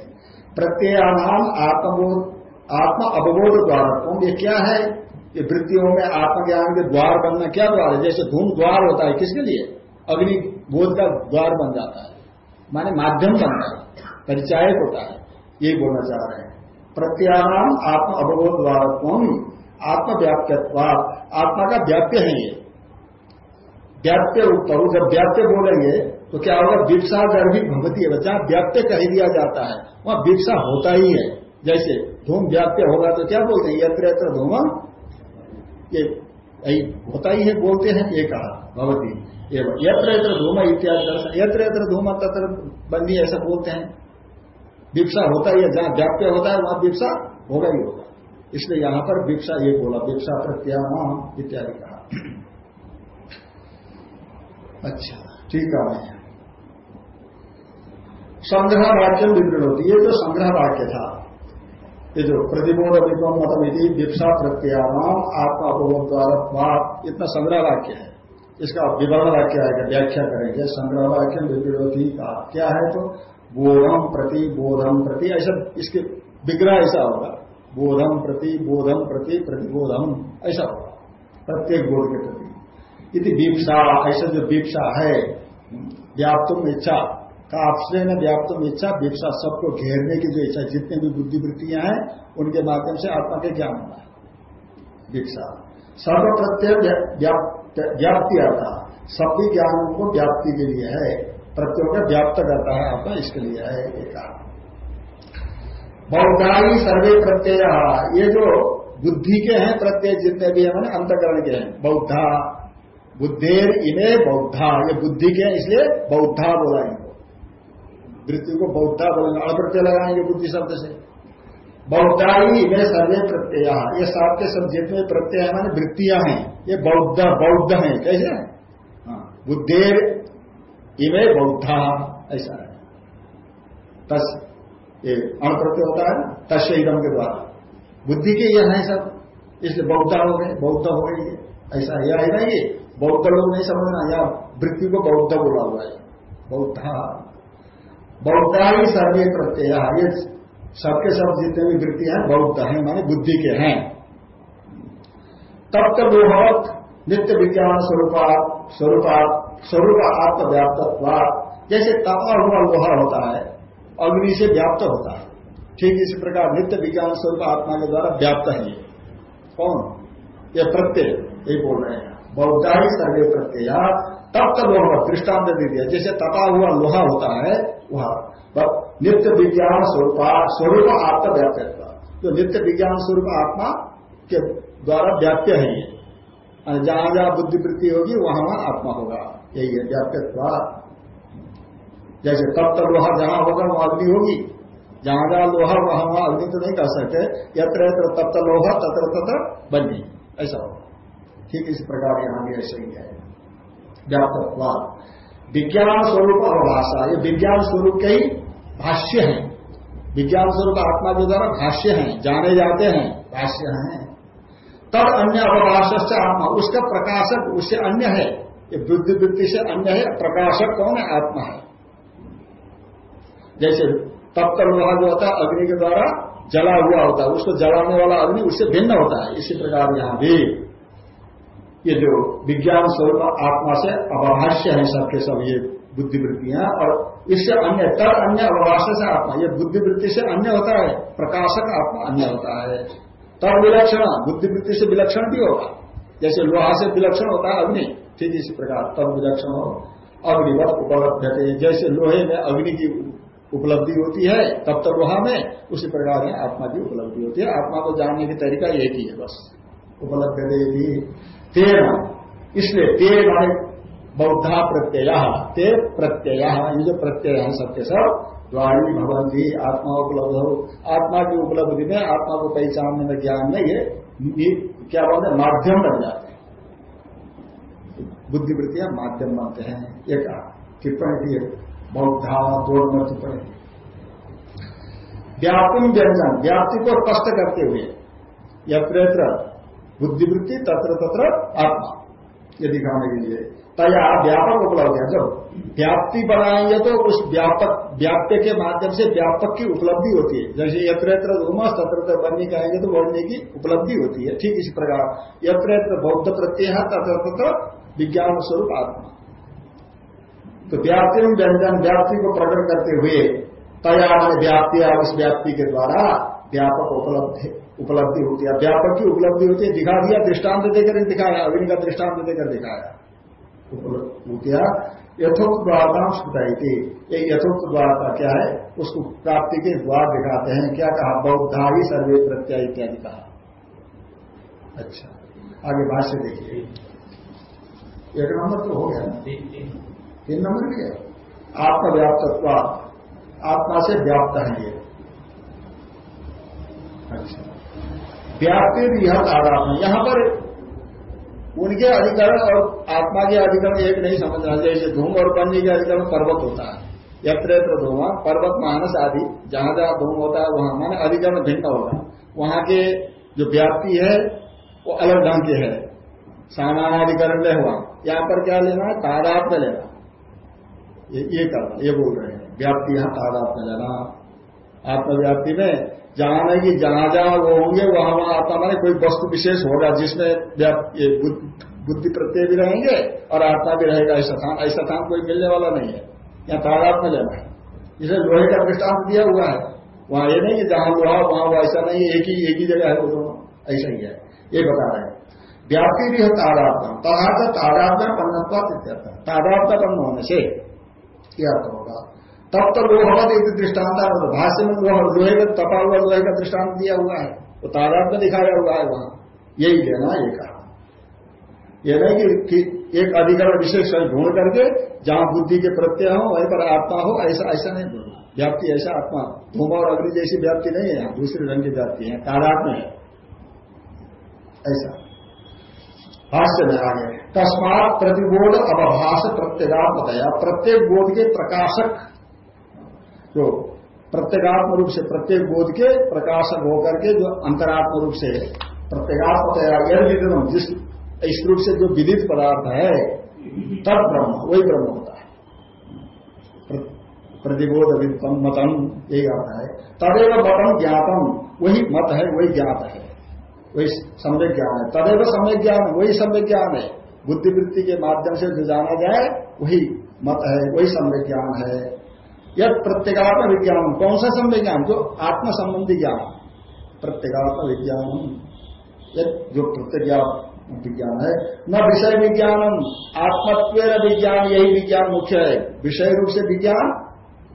प्रत्ययानाम आत्मबोध, आत्मा अवबोध द्वारा ये क्या है? ये वृत्तियों में आत्मज्ञान के द्वार बनना क्या द्वार है? जैसे धूम द्वार होता है, किसके लिए? अग्नि बोध का द्वार बन जाता है। माने माध्यम बनता है, परिचायक होता है यही बोलना चाह रहे हैं। प्रत्यानाम आत्म अवबोध द्वारा आत्म व्याप्यवाद आत्मा का व्याप्य है ये। व्याप्य उत्तर, जब व्याप्य बोलेंगे तो क्या होगा? दीक्षा गर्भित भगवती है जहाँ व्याप्य कह दिया जाता है, वहाँ दीक्षा होता ही है। जैसे धूम व्याप्य होगा तो क्या बोलते हैं? यत्र यत्र धूम ये होता ही है, बोलते हैं, ये कहा, भगवती। यत्र यत्र धूम इत्यादि दर्शन यत्र यत्र धूम तत्र बंदी ऐसा बोलते हैं। विप्सा होता ही है, जहाँ व्याप्य होता है, वहाँ विप्सा होगा ही होगा। इसलिए यहाँ पर विप्सा ये बोला विप्सा प्रत्याम इत्यादि कहा। अच्छा ठीक है संग्रह वाक्य विवरण होती है जो संग्रह वाक्य था ये जो प्रतिबोध विपम मतम यदि विप्सा प्रत्याम आत्मा द्वारा इतना संग्रह वाक्य है। इसका विवरण वाक्य आएगा, व्याख्या करेंगे। संग्रह वाक्य विरोधी का क्या है तो बोधम प्रति बोधम प्रति, ऐसा इसके विग्रह ऐसा होगा। बोधम प्रति बोधम प्रति प्रतिबोधम ऐसा होगा। प्रत्येक बोध के प्रति। यदि दीक्षा, ऐसा जो दीक्षा है, व्याप्तम इच्छा का आपसे न व्याप्तम इच्छा दीक्षा सबको घेरने की जो इच्छा, जितने भी बुद्धिवृत्तियाँ हैं, उनके माध्यम से आत्मा के ज्ञान होना है। दीक्षा सर्व प्रत्यय व्याप्ति आता सभी ज्ञानों को व्याप्ति के लिए है। प्रत्ययों का व्याप्त करता है आत्मा, इसके लिए है एक बौद्धाई सर्वे प्रत्यय। ये जो बुद्धि के हैं, प्रत्यय जितने भी है मैंने अंतकरण के हैं। बौद्धा। बुद्धेर इमे बौद्धा। ये बुद्धि के हैं, इसलिए बौद्धा बोला वृत्ति को बौद्धा बोलेंगे अप्रत्यय लगाएँगे बुद्धि शब्द से। बौद्धाई इमे सर्वे प्रत्यय। ये सात के सब जितने प्रत्यय है मैंने वृत्तियाँ हैं। ये बौद्ध बौद्ध हैं, कैसे हाँ? बुद्धेर इमे बौद्धा, ऐसा है। तस, ये अणप्रत्यय होता है तस् इदम के द्वारा। बुद्धि के ये है सब, इसलिए बौद्ध हो गए, बौद्ध हो गए ये। ऐसा यह है ना ये? बौद्ध लोग नहीं समझना, या वृत्ति को बौद्ध बोला हुआ है। बौद्धा। बौद्धा ही सर्वे प्रत्यय ये सबके सब जितने भी वृत्ति हैं बौद्ध हैं माने बुद्धि के हैं। तब तक बहुत नित्य विज्ञान स्वरूप स्वरूप स्वरूप आत्मव्याप्त जैसे तपा हुआ लोहा होता है, अग्नि से व्याप्त होता है। ठीक इसी प्रकार नित्य विज्ञान स्वरूप आत्मा के द्वारा व्याप्त है ये। कौन? ये प्रत्यय यही बोल रहे हैं। बौद्धा ही सर्वे प्रत्यय। तब तक लोहा दृष्टांत दे दिया। जैसे तपा हुआ लोहा होता है वह। नित्य विज्ञान स्वरूप स्वरूप आत्मा व्याप्य जो नित्य विज्ञान स्वरूप आत्मा के द्वारा व्याप्य है ये। जहाँ जहाँ बुद्धिवृत्ति होगी, वहाँ वहाँ आत्मा होगा। यही है व्याप्य जैसे तब तक लोहा जहाँ होगा, वहाँ अग्नि होगी। जहाँ जहाँ लोहा, वहाँ वहाँ अग्नि तो नहीं कर सकते। यत्र यत्र तब तक लोहा, तत्र तत्र बन्नी ऐसा होगा। ठीक इस प्रकार यहाँ भी ऐसे ही है। व्याप्तवाद विज्ञान स्वरूप अवभाषा ये विज्ञान स्वरूप के ही भाष्य हैं। विज्ञान स्वरूप आत्मा के द्वारा भाष्य हैं, जाने जाते हैं, भाष्य हैं। तब अन्य अवभाष आत्मा। उसका प्रकाशक, उससे अन्य है। ये बुद्धि वृत्ति से अन्य है, प्रकाशक कौन है? आत्मा है। जैसे तक लोहा जो होता है, अग्नि के द्वारा जला हुआ होता है, उसको जलाने वाला अग्नि उससे भिन्न होता है। इसी प्रकार यहाँ भी। ये जो विज्ञान स्वरूप आत्मा से अवभाष्य है सबके सब ये बुद्धिवृत्तियाँ, और इससे अन्य तर अन्य अवभाष्य से आत्मा, ये बुद्धिवृत्ति से अन्य होता है, प्रकाशक आत्मा अन्य होता है। तर विलक्षण, बुद्धिवृत्ति से विलक्षण भी होगा। जैसे लोहा से विलक्षण होता है अग्नि, ठीक इसी प्रकार तब विलक्षण हो। अग्निवत उपलब्ध जैसे लोहे में अग्नि की उपलब्धि होती है, तब तक लोहा में उसी प्रकार में आत्मा की उपलब्धि होती है। आत्मा को जानने की तरीका एक ही है बस उपलब्ध तेना। इसलिए ते माने बौद्धा प्रत्यय। ते प्रत्यय। ये जो प्रत्यय है सबके सब द्वारी भवंती आत्मा उपलब्ध हो। आत्मा की उपलब्धि में, आत्मा को पहचानने में ज्ञान में ये क्या बोलते हैं? माध्यम बन जाते हैं। बुद्धिवृत्तियाँ माध्यम बनते हैं। कहा, टिप्पणी की बौद्धा दो नंबर टिप्पणी व्याप्ति व्यंजन, व्याप्ति को स्पष्ट करते हुए यत्र बुद्धिवृत्ति तत्र तत्र आत्मा। ये दिखाने के लिए। तया व्यापक उपलब्ध है जब व्याप्ति बनाएँगे तो उस व्यापक, व्याप्य के माध्यम से व्यापक की उपलब्धि होती है। जैसे यत्र यत्र धूमस, तत्र तत्र बनने कहेंगे तो बढ़ने की उपलब्धि होती है। ठीक इसी प्रकार। यत्र यत्र बौद्ध प्रत्यय है, तत्र तत्र विज्ञान स्वरूप आत्मा। तो व्याप्ति में व्यंजन, व्याप्ति को प्रकट करते हुए तया व्याप्ति उस व्याप्ति के द्वारा व्यापक उपलब्धि। उपलब्धि होती है। व्यापक की उपलब्धि होती है। दिखा दिया दृष्टांत देकर दिखाया अग्नि का दृष्टांत देकर दिखाया। किया यथोक्त द्वारता स्फुटाई थी। ये यथोक्त द्वारता क्या है? उसको प्राप्ति के द्वार दिखाते हैं। क्या कहा? बौद्धा ही सर्वे प्रत्यय इत्यादि कहा। अच्छा आगे भाष्य देखिए। एक नंबर तो हो गया ना? तीन नंबर क्या आत्मव्याप्तत्व आत्मा से व्याप्त है ये। अच्छा। व्याप्ति यह आराम यहाँ पर उनके अधिकरण और आत्मा के अधिकरण एक नहीं समझना जैसे धूम और पंजी के अधिकरण पर्वत होता है। यत्र यत्र धूम पर्वत मानस आदि जहाँ जहाँ धूम होता है वहाँ माने अधिकरण भिन्न होगा वहाँ के जो व्याप्ति है वो अलग ढंग के है। सामानाधिकरण में हुआ। यहाँ पर क्या लेना है? तादात में लेना। ये, ये करना ये बोल रहे हैं। व्याप्ति यहाँ तादात में लेना। आत्मव्याप्ति में, जहाँ नहीं कि जहाँ जहाँ वो होंगे, वहाँ वहाँ आत्मा माने कोई वस्तु विशेष होगा जिसमें बुद्धि प्रत्यय भी रहेंगे और आत्मा भी रहेगा। ऐसा स्थान ऐसा स्थान कोई मिलने वाला नहीं है। यहाँ तादात में लेना है। जिसे लोहे का दृष्टांत दिया हुआ है। वहाँ ये नहीं कि जहाँ लोहा वहाँ वो ऐसा नहीं एक ही एक ही जगह है, वो दोनों ऐसा ही है। ये बता रहे हैं। व्याप्ति भी है तादात्म तथा तादात्म पन्नत्वा तादात्म पन्न होने से क्या होगा। तब तो लोहवत एक भाष्य में लोह लोहे का तपा हुआ लोहे का दृष्टांत दिया हुआ है वो तादाद में दिखाया हुआ है वहाँ यही लेना ये कहा यह नहीं कि एक अधिकरण विशेष ढूंढ करके जहाँ बुद्धि के प्रत्यय हो वहीं पर आत्मा हो ऐसा ऐसा नहीं ढूंढना व्याप्ति ऐसा आत्मा धूम और अग्नि जैसी व्याप्ति नहीं है दूसरे रंग की व्याप्ति है तादाद में है ऐसा भाष्य में आगे तस्मात प्रतिबोध अवभाष प्रत्येगात्मकया प्रत्येक बोध के प्रकाशक जो प्रत्येगात्म रूप से प्रत्येक बोध के प्रकाशक होकर के जो अंतरात्म रूप से प्रत्येगात्म जिस, इस रूप से जो विदित पदार्थ है तब ब्रह्म, वही ब्रह्म होता है। प्रतिबोध मतम, यही आता है। तदेव मतम ज्ञातम, वही मत है, वही ज्ञात है। वही समय ज्ञान है। तदेव समय ज्ञान, वही समय ज्ञान है। बुद्धिवृत्ति के माध्यम से जो जाना जाए, वही मत है, वही समय ज्ञान है। यह प्रत्येगात्म विज्ञान कौन सा समय ज्ञान जो आत्म संबंधी ज्ञान। प्रत्येगात्म विज्ञान जो प्रत्येक विज्ञान है, न विषय विज्ञान आत्मत्व विज्ञान, यही विज्ञान मुख्य है। विषय रूप से विज्ञान,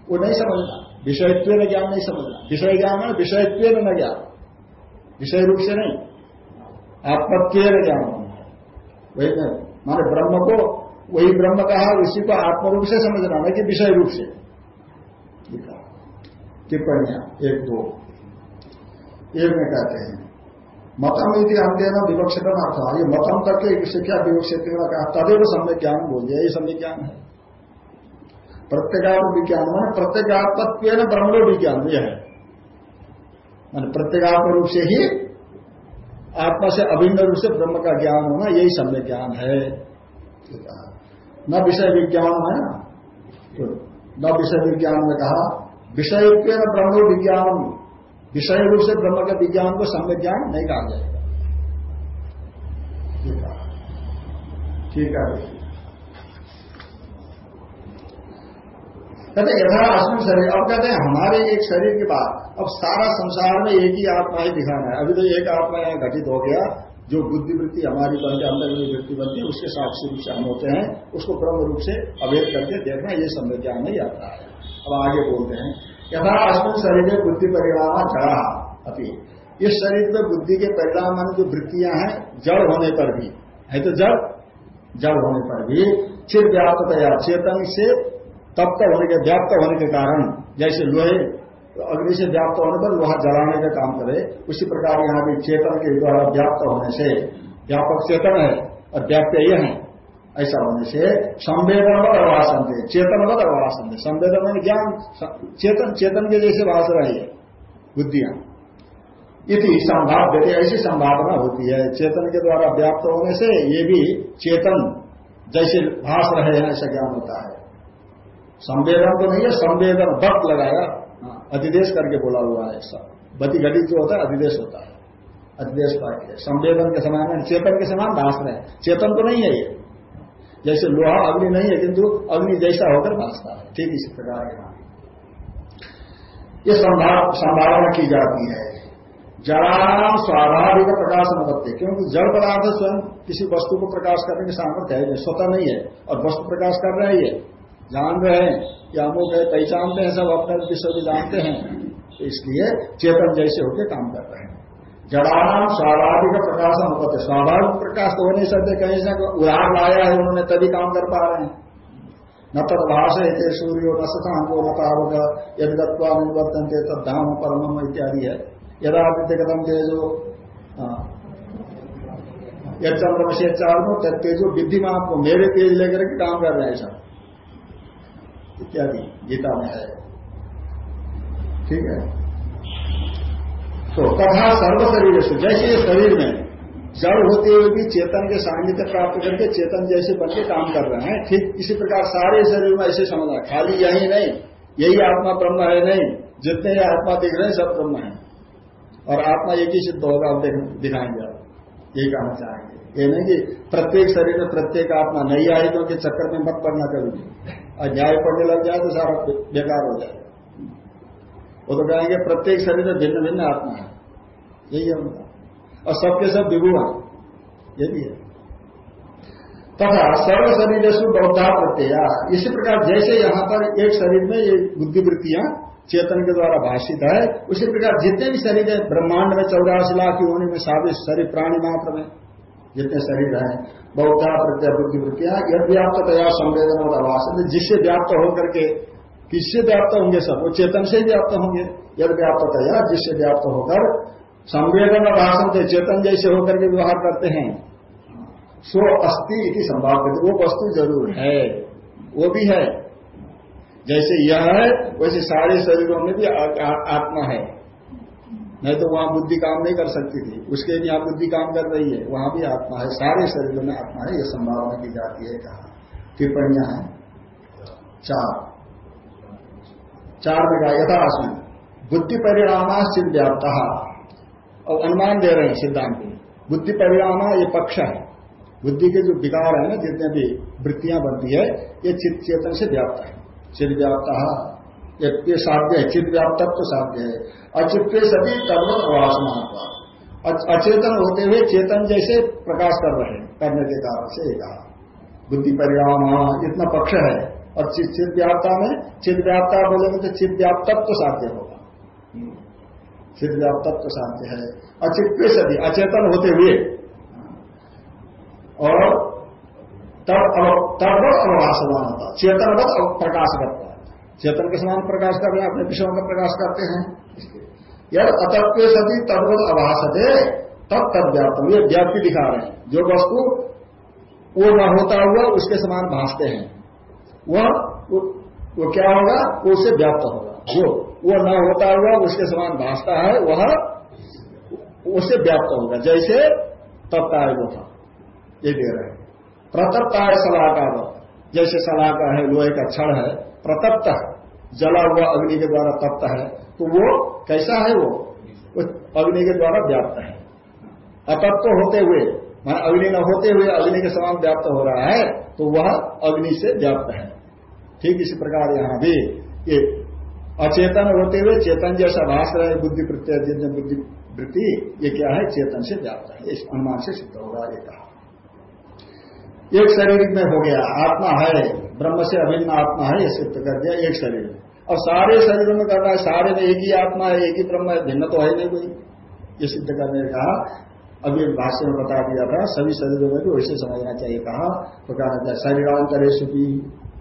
वो नहीं समझना। विषयत्व ज्ञान नहीं समझना। विषय ज्ञान है विषयत्व न ज्ञान। विषय रूप से नहीं। आत्मत्व ज्ञान। वही माने ब्रह्म को, वही ब्रह्म कहा, उसी को आत्म रूप से समझना, नहीं कि विषय रूप से। टिप्पणियाँ, एक, दो। एक में कहते हैं मतम यदि हम देना विवक्षित अर्थ। ये मतम करके इससे क्या विवक्षित कहा, तदेव सम्य ज्ञान बोल दिया ये सम्य ज्ञान है। प्रत्येगात्म विज्ञान, मान प्रत्येगात्मत्व ब्रह्मो विज्ञान, यह है। मान प्रत्येगात्म रूप से ही आत्मा से अभिन्न रूप से ब्रह्म का ज्ञान होना, यही सम्य ज्ञान है न विषय विज्ञान है ना? तो न विषय विज्ञान में कहा विषय ब्रह्म विज्ञान विषय रूप से ब्रह्म के विज्ञान को सम्य ज्ञान नहीं कहा जाएगा। ठीक है। कहते यथा अस्मिन शरीर अब कहते हैं, हमारे एक शरीर के बाद अब सारा संसार में एक ही आत्मा ही दिखाना है। अभी तो एक आत्मा यहाँ घटित हो गया। जो बुद्धिवृत्ति हमारी बनती अंदर में वृत्ति बनती है उसके साक्षी रूप से हम होते हैं। उसको ब्रह्म रूप से अभेद करके देखना, ये सम्य ज्ञान नहीं आता है। अब आगे बोलते हैं। यथा अस्मिन शरीर में बुद्धि परिणाम जड़ा अभी इस शरीर में बुद्धि के परिणाम मान जो वृत्तियाँ हैं, जड़ होने पर भी। है तो जड़? जड़ होने पर भी। चिर व्याप्तया चेतन से तप्त होने के, व्याप्त होने के कारण, जैसे लोहे तो अग्नि से व्याप्त होने पर लोहा जलाने का काम करे, उसी प्रकार यहाँ भी चेतन के द्वारा व्याप्त होने से। व्यापक चेतन है और व्याप्त ये है। ऐसा होने से संवेदन और थे चेतनवत अवासन थे संवेदन में ज्ञान चेतन चेतन के जैसे भाष रही है बुद्धियाँ। इति संभाव देते ऐसी संभावना होती है। चेतन के द्वारा व्याप्त होने से ये भी चेतन जैसे भाष रहे हैं ऐसा ज्ञान होता है। संवेदन तो नहीं है संवेदन वक्त लगाया। हाँ, अधिदेश करके बोला हुआ है ऐसा। बति घटित जो होता है अधिदेश होता है। अधिदेश वाक्य संवेदन के समान चेतन के समान भाष रहे। चेतन तो नहीं है ये। जैसे लोहा अग्नि नहीं है, किंतु अग्नि जैसा होकर भाषता है। ठीक इसी प्रकार के ये संभावना की जाती है। जड़ाम स्वाभाविक प्रकाश अनुपत्ति क्योंकि जड़ पदार्थ स्वयं किसी वस्तु को प्रकाश करने के सामर्थ्य है, स्वतः नहीं है, और वस्तु प्रकाश कर रहे हैं जान रहे हैं, या अमुक पहचानते हैं सब, अपने भी जानते हैं। तो इसलिए चेतन जैसे होकर काम कर रहे हैं। जड़ानाम स्वाभाविक प्रकाश अनुपत स्वाभाविक प्रकाश तो हो नहीं सकते कहीं से उदाहरण लाया है, उन्होंने तभी काम कर पा रहे हैं। न तद भाष है सूर्यो न सतांगो न तावक यद गत्वा निवर्तन थे तब धाम परम इत्यादि है। यदादित्य कदम तेजो यद चंद्र से चार तब तेजो विद्धिमान को मेरे तेज लेकर के काम कर रहे हैं सब। इत्यादि, गीता में है। ठीक है? तो तथा सर्व शरीर से जैसे ये शरीर में जड़ होते हुए भी चेतन के सान्निध्य प्राप्त करके चेतन जैसे के काम कर रहे हैं, ठीक इसी प्रकार सारे शरीर में ऐसे समझना खाली यही नहीं, यही आत्मा ब्रह्म है नहीं, जितने ये आत्मा दिख रहे हैं सब ब्रह्म है। और आत्मा एक ही सिद्ध होगा दिखाएँगे यही कहना चाहेंगे। ये नहीं कि प्रत्येक शरीर में प्रत्येक आत्मा नहीं आई, क्योंकि चक्कर में मत पड़ना कभी न्याय पढ़ने लग जाए तो सारा बेकार हो जाए। वो तो कहेंगे, प्रत्येक शरीर में भिन्न भिन्न आत्मा है। यही है उनका। और सबके सब विभु हैं। ये भी है। तथा सर्व शरीर से बौद्धा प्रत्यय। इसी प्रकार जैसे यहाँ पर एक शरीर में ये बुद्धिवृत्तियाँ चेतन के द्वारा भाषित है, उसी प्रकार जितने भी शरीर है, ब्रह्मांड में चौरासी लाख योनि में साबित शरीर प्राणी मात्र में जितने शरीर हैं, बौद्धा प्रत्यय, बुद्धिवृत्तियाँ यद व्याप्तया संवेदन और आवास जिससे व्याप्त होकर के किससे व्याप्त होंगे सब? वो चेतन से व्याप्त होंगे। यद व्याप्त है जिससे व्याप्त होकर संवेदन और भाषण से चेतन जैसे होकर के व्यवहार करते हैं सो अस्थि इति संभाव वो वस्तु ज़रूर है। वो भी है। जैसे यह है वैसे सारे शरीरों में भी आत्मा है। नहीं तो वहाँ बुद्धि काम नहीं कर सकती थी। उसके लिए यहाँ बुद्धि काम कर रही है। वहाँ भी आत्मा है। सारे शरीरों में आत्मा है। यह संभावना की जाती है। कहा। टिप्पणियाँ हैं। चार। चार में कहा यथाश्मी बुद्धि परिणाम सिद्ध व्याप्त और अनुमान दे रहे हैं सिद्धांत। बुद्धि परिणाम ये पक्ष है। बुद्धि के जो विकार है ना, जितने भी वृत्तियाँ बनती है, ये चित्त चेतन से व्याप्त है। चित्त व्याप्त ये साध्य है। चित्त व्याप्त तो साध्य है। अचित्त सभी कर्म अवासना अचेतन होते हुए चेतन जैसे प्रकाश कर रहे हैं, करने के कारण से कहा। बुद्धि परिणाम इतना पक्ष है। और चित व्याप्ता में चित व्याप्ता बोलेंगे तो चित व्याप्तत्व तो साध्य होगा। चित व्याप्तत्व तो साध्य है। अचित सदी अचेतन होते हुए। और तब तब अवभाषमान होता चेतनवत प्रकाश करता है। चेतन के समान प्रकाश कर रहे हैं, अपने विषयों का प्रकाश करते हैं। यद अतत्व सदी तद्वत अभाष दे तब तद व्याप्त। ये व्याप्ति दिखा रहे हैं। जो वस्तु वो न होता हुआ उसके समान भाषते हैं। वह, वो क्या होगा? वो उससे व्याप्त होगा। जो वो न होता हुआ उसके समान भाषता है, वह उससे व्याप्त होगा। जैसे तप्ताय वो था ये दे रहे हैं। प्रतप्ताय सलाहकार, जैसे सलाहकार है, लोहे का क्षण है, प्रतप्त जला हुआ अग्नि के द्वारा तप्त है। तो वो कैसा है वो? अग्नि के द्वारा व्याप्त है। अतत्व होते हुए, मान अग्नि न होते हुए अग्नि के समान व्याप्त हो रहा है तो वह अग्नि से व्याप्त है। ठीक इसी प्रकार यहाँ भी ये अचेतन होते हुए चेतन जैसा भाष रहे बुद्धि प्रत्यय बुद्धि वृत्ति, ये क्या है? चेतन से व्याप्त है। इस अनुमान से सिद्ध होगा ये कहा। एक शरीर में हो गया, आत्मा है, ब्रह्म से अभिन्न आत्मा है, ये सिद्ध कर दिया एक शरीर। और सारे शरीरों में करना है, सारे में एक ही आत्मा है, एक ही ब्रह्म है, भिन्न तो है नहीं कोई। ये सिद्ध करने का अभी भाष्य में बता दिया था, सभी शरीरों में भी वैसे समझना चाहिए, कहा तो कहना चाहिए शरीरांतरे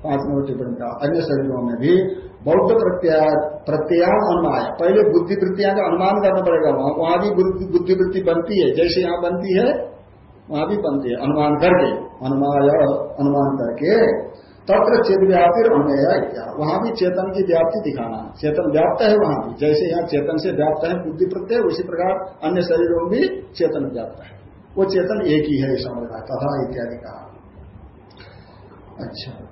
पाँच नंबर टिप्पणी का अन्य शरीरों में भी बौद्ध प्रत्याय प्रत्यान अनुमान पहले बुद्धि वृत्तियाँ का अनुमान करना पड़ेगा। वहाँ वहाँ भी बुद्धि वृत्ति बनती है। जैसे यहाँ बनती है, वहाँ भी बनती है। अनुमान करके, अनुमाय, अनुमान करके। तत्र चेत व्याप्ति अन्य क्या? वहाँ भी चेतन की व्याप्ति दिखाना चेतन व्याप्त है वहाँ भी। जैसे यहाँ चेतन से व्याप्त है बुद्धि प्रत्यय, उसी प्रकार अन्य शरीरों में भी चेतन व्याप्त है। वो चेतन एक ही है समझना तथा इत्यादि कहा अच्छा।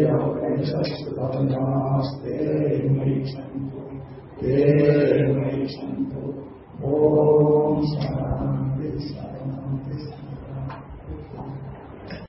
योपनिषत्सु नमस्ते ते मयि सन्तु ॐ शान्ति